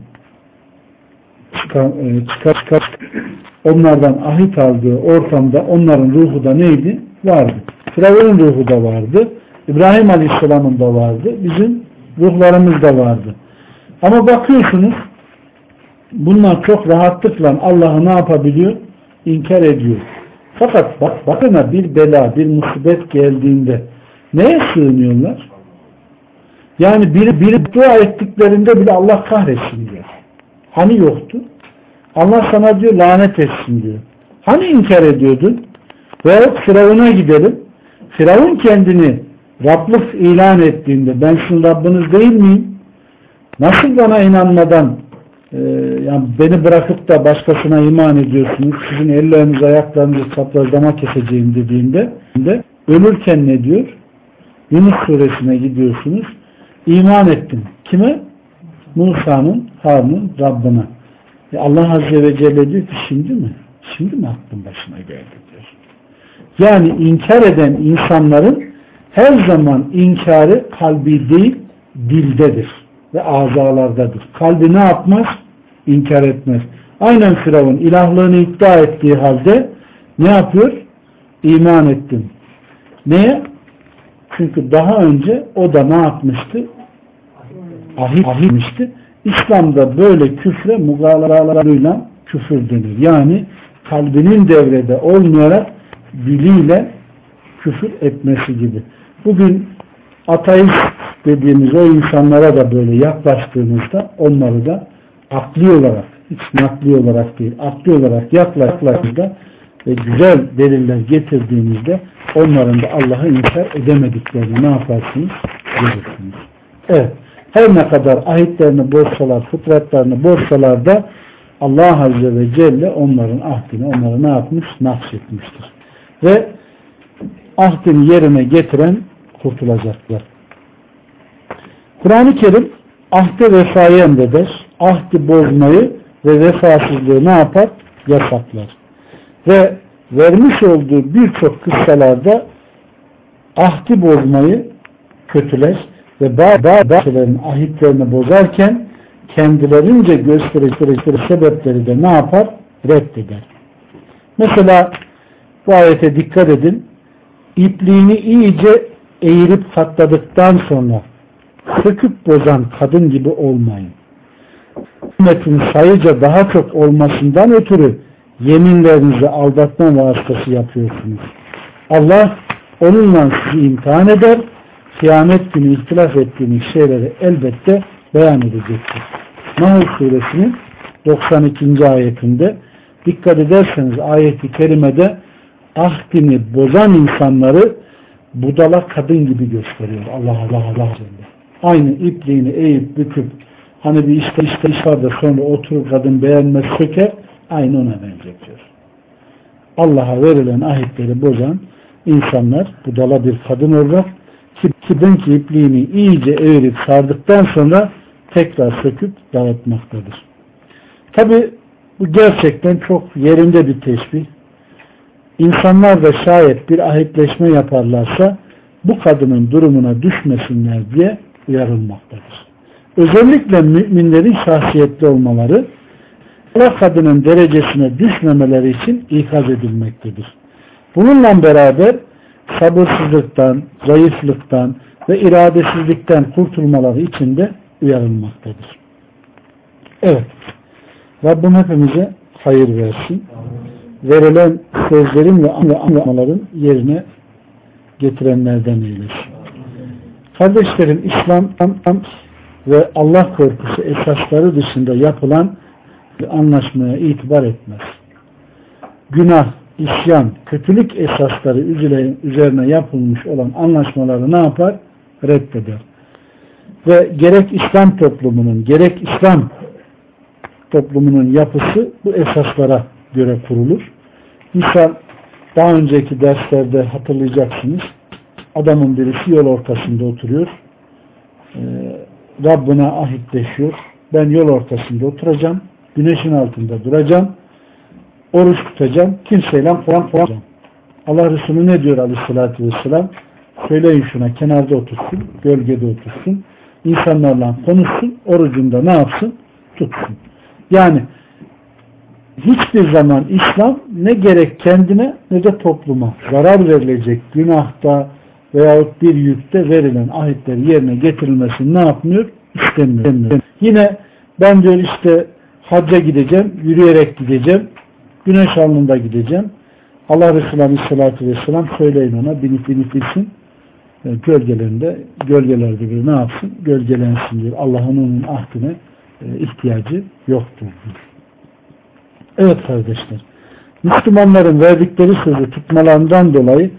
çıkar, e, çıkar, çıkar onlardan ahit aldığı ortamda onların ruhu da neydi? Vardı. Firavun'un ruhu da vardı. İbrahim Aleyhisselam'ın da vardı. Bizim ruhlarımız da vardı. Ama bakıyorsunuz bunlar çok rahatlıkla Allah'ı ne yapabiliyor? İnkar ediyor. Fakat bak, bakına bir bela, bir musibet geldiğinde neye sığınıyorlar? Yani biri, biri dua ettiklerinde bile Allah kahretsin diyor. Hani yoktu? Allah sana diyor lanet etsin diyor. Hani inkar ediyordun? Veyahut Firavun'a gidelim. Firavun kendini Rablık ilan ettiğinde ben sizin Rabbiniz değil miyim? Nasıl bana inanmadan e, yani beni bırakıp da başkasına iman ediyorsunuz? Sizin elleriniz ayaklarınızı çaprazlama keseceğim dediğinde de ölürken ne diyor? Yunus suresine gidiyorsunuz. İman ettim. Kime? Musa'nın, Harun'un Rabbine. E Allah Azze ve Celle diyor ki şimdi mi? Şimdi mi aklın başına geldi diyor. Yani inkar eden insanların her zaman inkarı kalbi değil dildedir ve azalardadır. Kalbi ne yapmaz? İnkar etmez. Aynen Firavun ilahlığını iddia ettiği halde ne yapıyor? İman ettim. Neye? Çünkü daha önce o da ne yapmıştı? Ahit ahitmişti. İslam'da böyle küfre mugalalarıyla küfür denir. Yani kalbinin devrede olmayarak diliyle küfür etmesi gibi. Bugün ateist dediğimiz o insanlara da böyle yaklaştığımızda onları da akli olarak, hiç nakli olarak değil, akli olarak yaklaştığımızda ve güzel deliller getirdiğimizde onların da Allah'ı inkar edemediklerini ne yaparsınız? Görürsünüz. Evet. Her ne kadar ahitlerini bozsalar, fıtratlarını bozsalar da Allah Azze ve Celle onların ahdini onlara ne yapmış? Nakşetmiştir. Ve ahdini yerine getiren kurtulacaklar. Kur'an-ı Kerim ahde vefayı emreder. Ahdi bozmayı ve vefasızlığı ne yapar? Yasaklar. Ve vermiş olduğu birçok kıssalarda ahdi bozmayı kötüler ve bazılarının ahitlerini bozarken kendilerince gösterecekleri sebepleri de ne yapar? Reddeder. Mesela bu ayete dikkat edin. İpliğini iyice eğirip katladıktan sonra sıkıp bozan kadın gibi olmayın. Ümmetin sayıca daha çok olmasından ötürü yeminlerinizi aldatma vasıtası yapıyorsunuz. Allah onunla sizi imtihan eder kıyamet günü ihtilaf ettiğiniz şeyleri elbette beyan edecektir. Nahl suresinin 92. ayetinde dikkat ederseniz ayeti kerimede ahdini bozan insanları budala kadın gibi gösteriyor. Allah Allah Allah Celle. Aynı ipliğini eğip büküp hani bir işte işte iş vardır sonra oturur kadın beğenmez söker aynı ona benzetiyor. Allah'a verilen ahitleri bozan insanlar budala bir kadın olarak eskiden ipliğini iyice evirip sardıktan sonra tekrar söküp dağıtmaktadır. Tabi bu gerçekten çok yerinde bir teşbih. İnsanlar da şayet bir ahitleşme yaparlarsa bu kadının durumuna düşmesinler diye uyarılmaktadır. Özellikle müminlerin şahsiyetli olmaları Allah kadının derecesine düşmemeleri için ikaz edilmektedir. Bununla beraber sabırsızlıktan, zayıflıktan ve iradesizlikten kurtulmaları için de uyarılmaktadır. Evet. Rabbim hepimize hayır versin. Verilen sözlerin ve anlamaların yerine getirenlerden eylesin. Kardeşlerim İslam ve Allah korkusu esasları dışında yapılan anlaşmaya itibar etmez. Günah, isyan, kötülük esasları üzerine yapılmış olan anlaşmaları ne yapar? Reddeder. Ve gerek İslam toplumunun, gerek İslam toplumunun yapısı bu esaslara göre kurulur. Misal daha önceki derslerde hatırlayacaksınız. Adamın birisi yol ortasında oturuyor. Rabbine ahitleşiyor. Ben yol ortasında oturacağım. Güneşin altında duracağım. Oruç tutacağım. Kimseyle Kur'an kuracağım. Allah Resulü ne diyor aleyhissalatü vesselam? Söyleyin şuna kenarda otursun, gölgede otursun. insanlarla konuşsun, orucunda ne yapsın? Tutsun. Yani hiçbir zaman İslam ne gerek kendine ne de topluma zarar verilecek günahta veyahut bir yükte verilen ahitleri yerine getirilmesini ne yapmıyor? İstemiyor. Yine ben diyor işte hacca gideceğim, yürüyerek gideceğim, güneş alnında gideceğim. Allah Resulü Aleyhisselatü Vesselam söyleyin ona binip binip bilsin. Gölgelerinde, gölgelerde bir ne yapsın? Gölgelensin diyor. Allah'ın onun ahdine e, ihtiyacı yoktur. Evet kardeşler. Müslümanların verdikleri sözü tutmalarından dolayı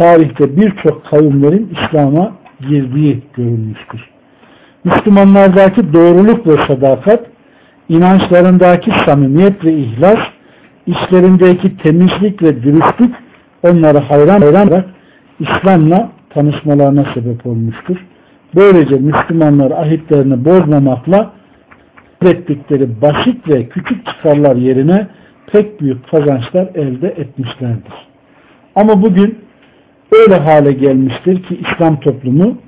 tarihte birçok kavimlerin İslam'a girdiği görülmüştür. Müslümanlardaki doğruluk ve sadakat, inançlarındaki samimiyet ve ihlas, işlerindeki temizlik ve dürüstlük onları hayran hayran İslam'la tanışmalarına sebep olmuştur. Böylece Müslümanlar ahitlerini bozmamakla ettikleri basit ve küçük çıkarlar yerine pek büyük kazançlar elde etmişlerdir. Ama bugün öyle hale gelmiştir ki İslam toplumu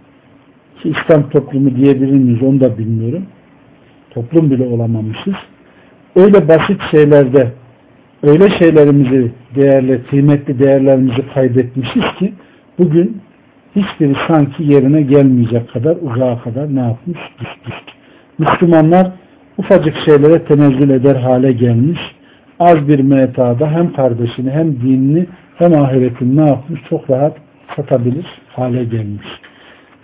ki İslam toplumu diyebilir miyiz onu da bilmiyorum. Toplum bile olamamışız. Öyle basit şeylerde öyle şeylerimizi değerli, kıymetli değerlerimizi kaybetmişiz ki bugün hiçbiri sanki yerine gelmeyecek kadar uzağa kadar ne yapmış? Düştük. Müslümanlar ufacık şeylere tenezzül eder hale gelmiş. Az bir metada hem kardeşini hem dinini hem ahiretini ne yapmış? Çok rahat satabilir hale gelmiş.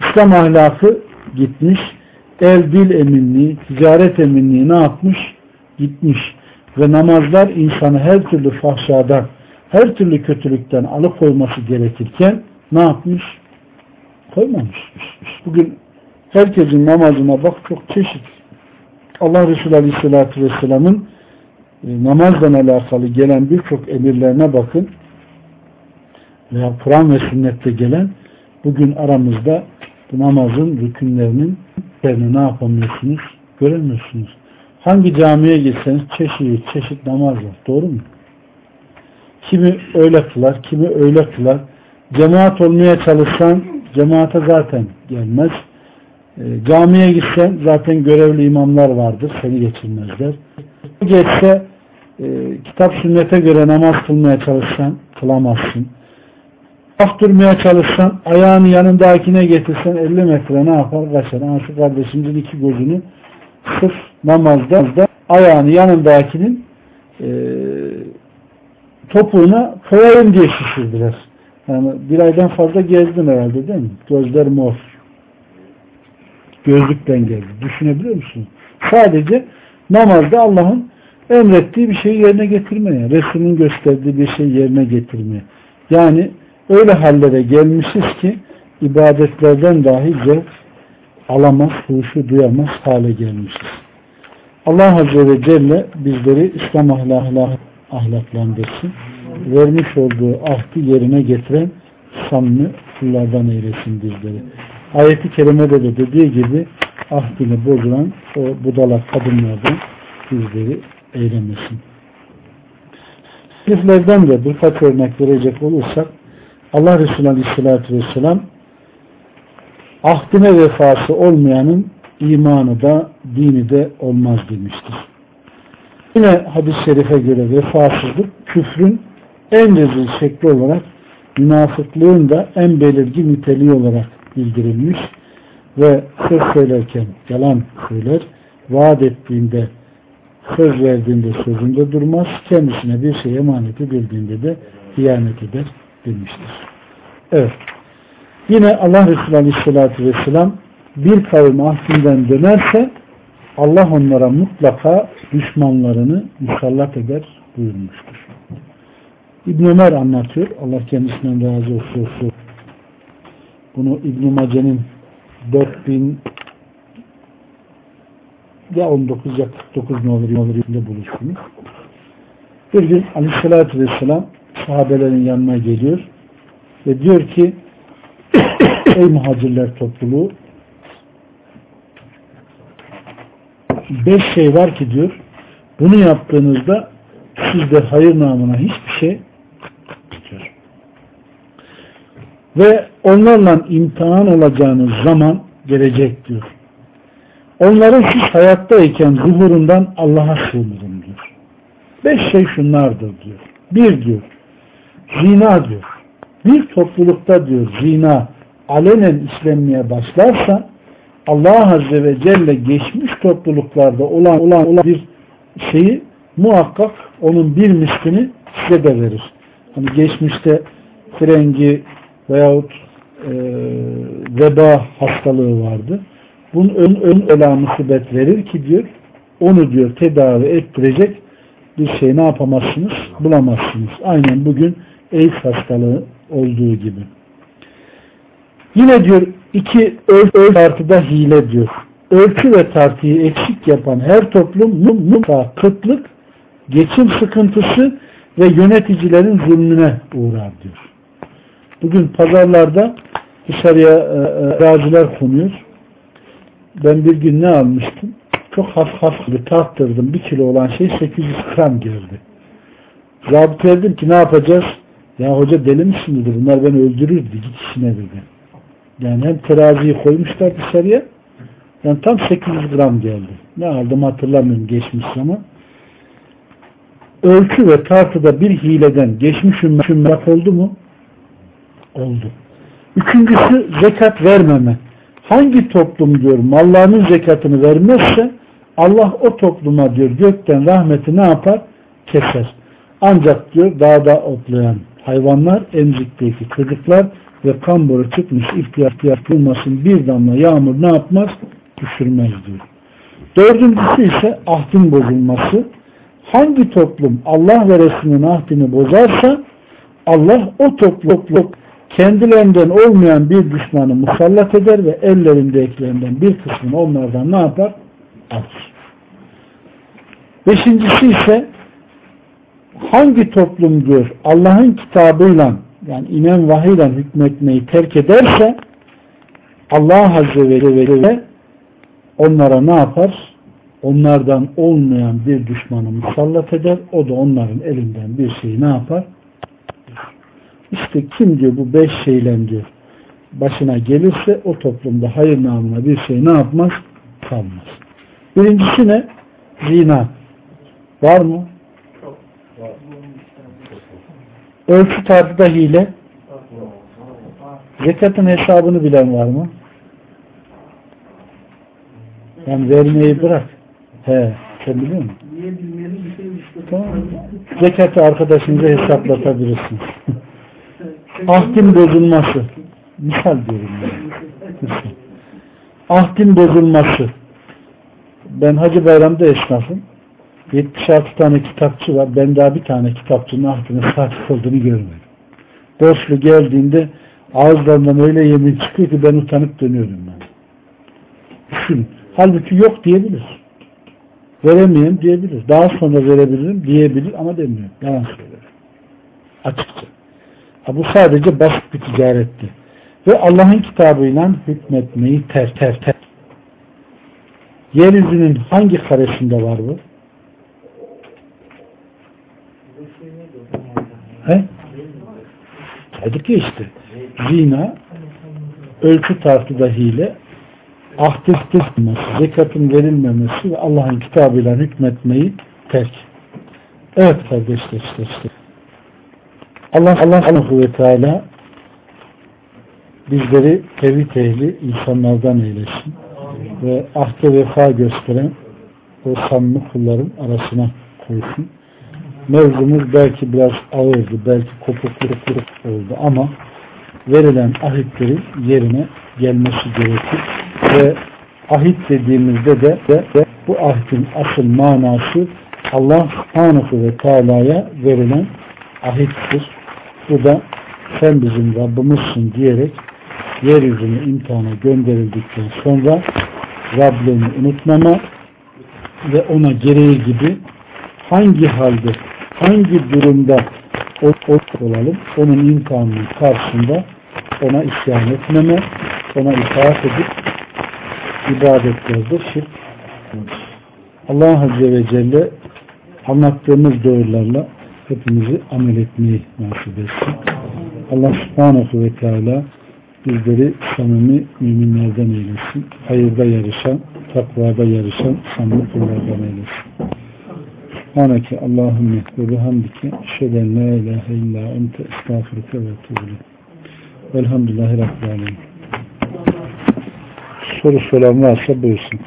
İslam ahlakı gitmiş. El dil eminliği, ticaret eminliği ne yapmış? Gitmiş. Ve namazlar insanı her türlü fahşadan, her türlü kötülükten alıkoyması gerekirken ne yapmış? Koymamış. Bugün herkesin namazına bak çok çeşit. Allah Resulü Aleyhisselatü Vesselam'ın namazla alakalı gelen birçok emirlerine bakın veya Kur'an ve sünnette gelen bugün aramızda bu namazın rükünlerinin ne yapamıyorsunuz? Göremiyorsunuz. Hangi camiye gitseniz çeşit çeşit namaz var. Doğru mu? Kimi öyle kılar, kimi öyle kılar. Cemaat olmaya çalışsan cemaate zaten gelmez. E, camiye gitsen zaten görevli imamlar vardır. Seni geçirmezler. Geçse e, kitap sünnete göre namaz kılmaya çalışsan kılamazsın. Af durmaya çalışsan ayağını yanındakine getirsen 50 metre ne yapar? Kaçar. Şu kardeşimizin iki gözünü sırf namazda da ayağını yanındakinin e, topuğuna koyayım diye şişirdiler. Yani bir aydan fazla gezdin herhalde değil mi? Gözler mor. Gözlükten geldi. Düşünebiliyor musun? Sadece namazda Allah'ın emrettiği bir şeyi yerine getirmeye, Resul'ün gösterdiği bir şeyi yerine getirmeye. Yani öyle hallere gelmişiz ki ibadetlerden dahi zevk alamaz, huşu duyamaz hale gelmişiz. Allah Azze ve Celle bizleri İslam ahlakla ahlaklandırsın. Vermiş olduğu ahdi yerine getiren samimi kullardan eylesin bizleri. ayeti kerimede de dediği gibi ahdini bozulan o budalak kadınlardan bizleri eylemesin. Hadislerden de birkaç örnek verecek olursak Allah Resulü Aleyhisselatü Vesselam ahdine vefası olmayanın imanı da dini de olmaz demiştir. Yine hadis-i şerife göre vefasızlık küfrün en rezil şekli olarak münafıklığın da en belirgin niteliği olarak bildirilmiş ve söz söylerken yalan söyler, vaat ettiğinde söz verdiğinde sözünde durmaz, kendisine bir şey emanet edildiğinde de hıyanet eder demiştir. Evet. Yine Allah Resulü Aleyhisselatü Vesselam bir kavim ahdinden dönerse Allah onlara mutlaka düşmanlarını musallat eder buyurmuştur. İbn Ömer anlatıyor. Allah kendisinden razı olsun. Bunu İbn Mace'nin 4000 ya 19 ya 49 ne olur ne olur buluştunuz. Bir gün Aleyhisselatü Vesselam sahabelerin yanına geliyor ve diyor ki (coughs) ey muhacirler topluluğu beş şey var ki diyor bunu yaptığınızda sizde hayır namına hiçbir şey Ve onlarla imtihan olacağınız zaman gelecek diyor. Onların siz hayattayken zuhurundan Allah'a sığınırım diyor. Beş şey şunlardır diyor. Bir diyor, zina diyor. Bir toplulukta diyor zina alenen işlenmeye başlarsa Allah Azze ve Celle geçmiş topluluklarda olan, olan, olan bir şeyi muhakkak onun bir mislini size de verir. Hani geçmişte frengi veyahut e, veba hastalığı vardı. Bunun ön, ön öla musibet verir ki diyor onu diyor tedavi ettirecek bir şey ne yapamazsınız? Bulamazsınız. Aynen bugün AIDS hastalığı olduğu gibi. Yine diyor iki ölçü tartıda hile diyor. Ölçü ve tartıyı eksik yapan her toplum mutlaka kıtlık, geçim sıkıntısı ve yöneticilerin zulmüne uğrar diyor. Bugün pazarlarda dışarıya e, e, konuyor. Ben bir gün ne almıştım? Çok hafif hafif bir tarttırdım. Bir kilo olan şey 800 gram geldi. Zabıt verdim ki ne yapacağız? Ya hoca deli misin dedi. Bunlar beni öldürürdü. Git işine dedi. Yani hem teraziyi koymuşlar dışarıya yani tam 800 gram geldi. Ne aldım hatırlamıyorum geçmiş zaman. Ölçü ve tartıda bir hileden geçmiş ümmet oldu mu? Oldu. Üçüncüsü zekat vermeme. Hangi toplum diyor mallarının zekatını vermezse Allah o topluma diyor gökten rahmeti ne yapar? Keser. Ancak diyor dağda otlayan hayvanlar, emzikteki çocuklar ve kamburu çıkmış ihtiyar yapılmasın bir damla yağmur ne yapmaz? Düşürmez diyor. Dördüncüsü ise ahdin bozulması. Hangi toplum Allah ve Resulünün ahdini bozarsa Allah o topluluk kendilerinden olmayan bir düşmanı musallat eder ve ellerindekilerden bir kısmını onlardan ne yapar? Alır. Beşincisi ise hangi toplum diyor Allah'ın kitabıyla yani inen vahiyle hükmetmeyi terk ederse Allah Azze ve Celle onlara ne yapar? Onlardan olmayan bir düşmanı musallat eder. O da onların elinden bir şeyi ne yapar? İşte kim diyor bu beş şeyle diyor başına gelirse o toplumda hayır namına bir şey ne yapmaz? Kalmaz. Birincisi ne? Zina. Var mı? Ölçü tartıda hile. Zekatın hesabını bilen var mı? Yani vermeyi bırak. He, sen biliyor musun? Tamam. Zekatı arkadaşınıza hesaplatabilirsiniz. (laughs) Ahdin bozulması. Misal diyorum. Yani. Ahdin bozulması. Ben Hacı Bayram'da esnafım. 76 tane kitapçı var. Ben daha bir tane kitapçının ahdine sahip olduğunu görmedim. Borçlu geldiğinde ağızlarından öyle yemin çıkıyor ki ben utanıp dönüyorum ben. Düşün. Halbuki yok diyebilir. Veremeyeyim diyebilir. Daha sonra verebilirim diyebilir ama demiyor. Yalan söyler. Açıkça. Bu sadece basit bir ticaretti. ve Allah'ın kitabıyla hükmetmeyi ter ter ter. Yeryüzünün hangi karesinde var bu? He? Dedik ya işte. Zina, ölçü tartıda hile, ahdi tutulması, zekatın verilmemesi ve Allah'ın kitabıyla hükmetmeyi terk. Evet kardeşler işte işte. Allah Allah subhanahu ve teala bizleri tevhid ehli insanlardan eylesin ve ahde vefa gösteren o samimi kulların arasına koysun. Mevzumuz belki biraz ağırdı, belki kopukluk oldu ama verilen ahitlerin yerine gelmesi gerekir ve ahit dediğimizde de, de, de bu ahdin asıl manası Allah subhanahu ve teala'ya verilen ahittir. Bu da sen bizim Rabbimizsin diyerek yeryüzüne imtihana gönderildikten sonra Rablerini unutmama ve ona gereği gibi hangi halde, hangi durumda o, o olalım, onun imtihanının karşısında ona isyan etmeme, ona itaat edip ibadetlerde şirk Allah Azze ve Celle anlattığımız doğrularla hepimizi amel etmeyi nasip etsin. Allah Subhanahu ve Teala bizleri samimi müminlerden eylesin. Hayırda yarışan, takvada yarışan samimi kullardan eylesin. Subhaneke Allahümme ve bihamdike şeden la ilahe illa ente estağfurke ve tuğle. Velhamdülillahi Rabbil Alemin. Soru soran varsa buyursun.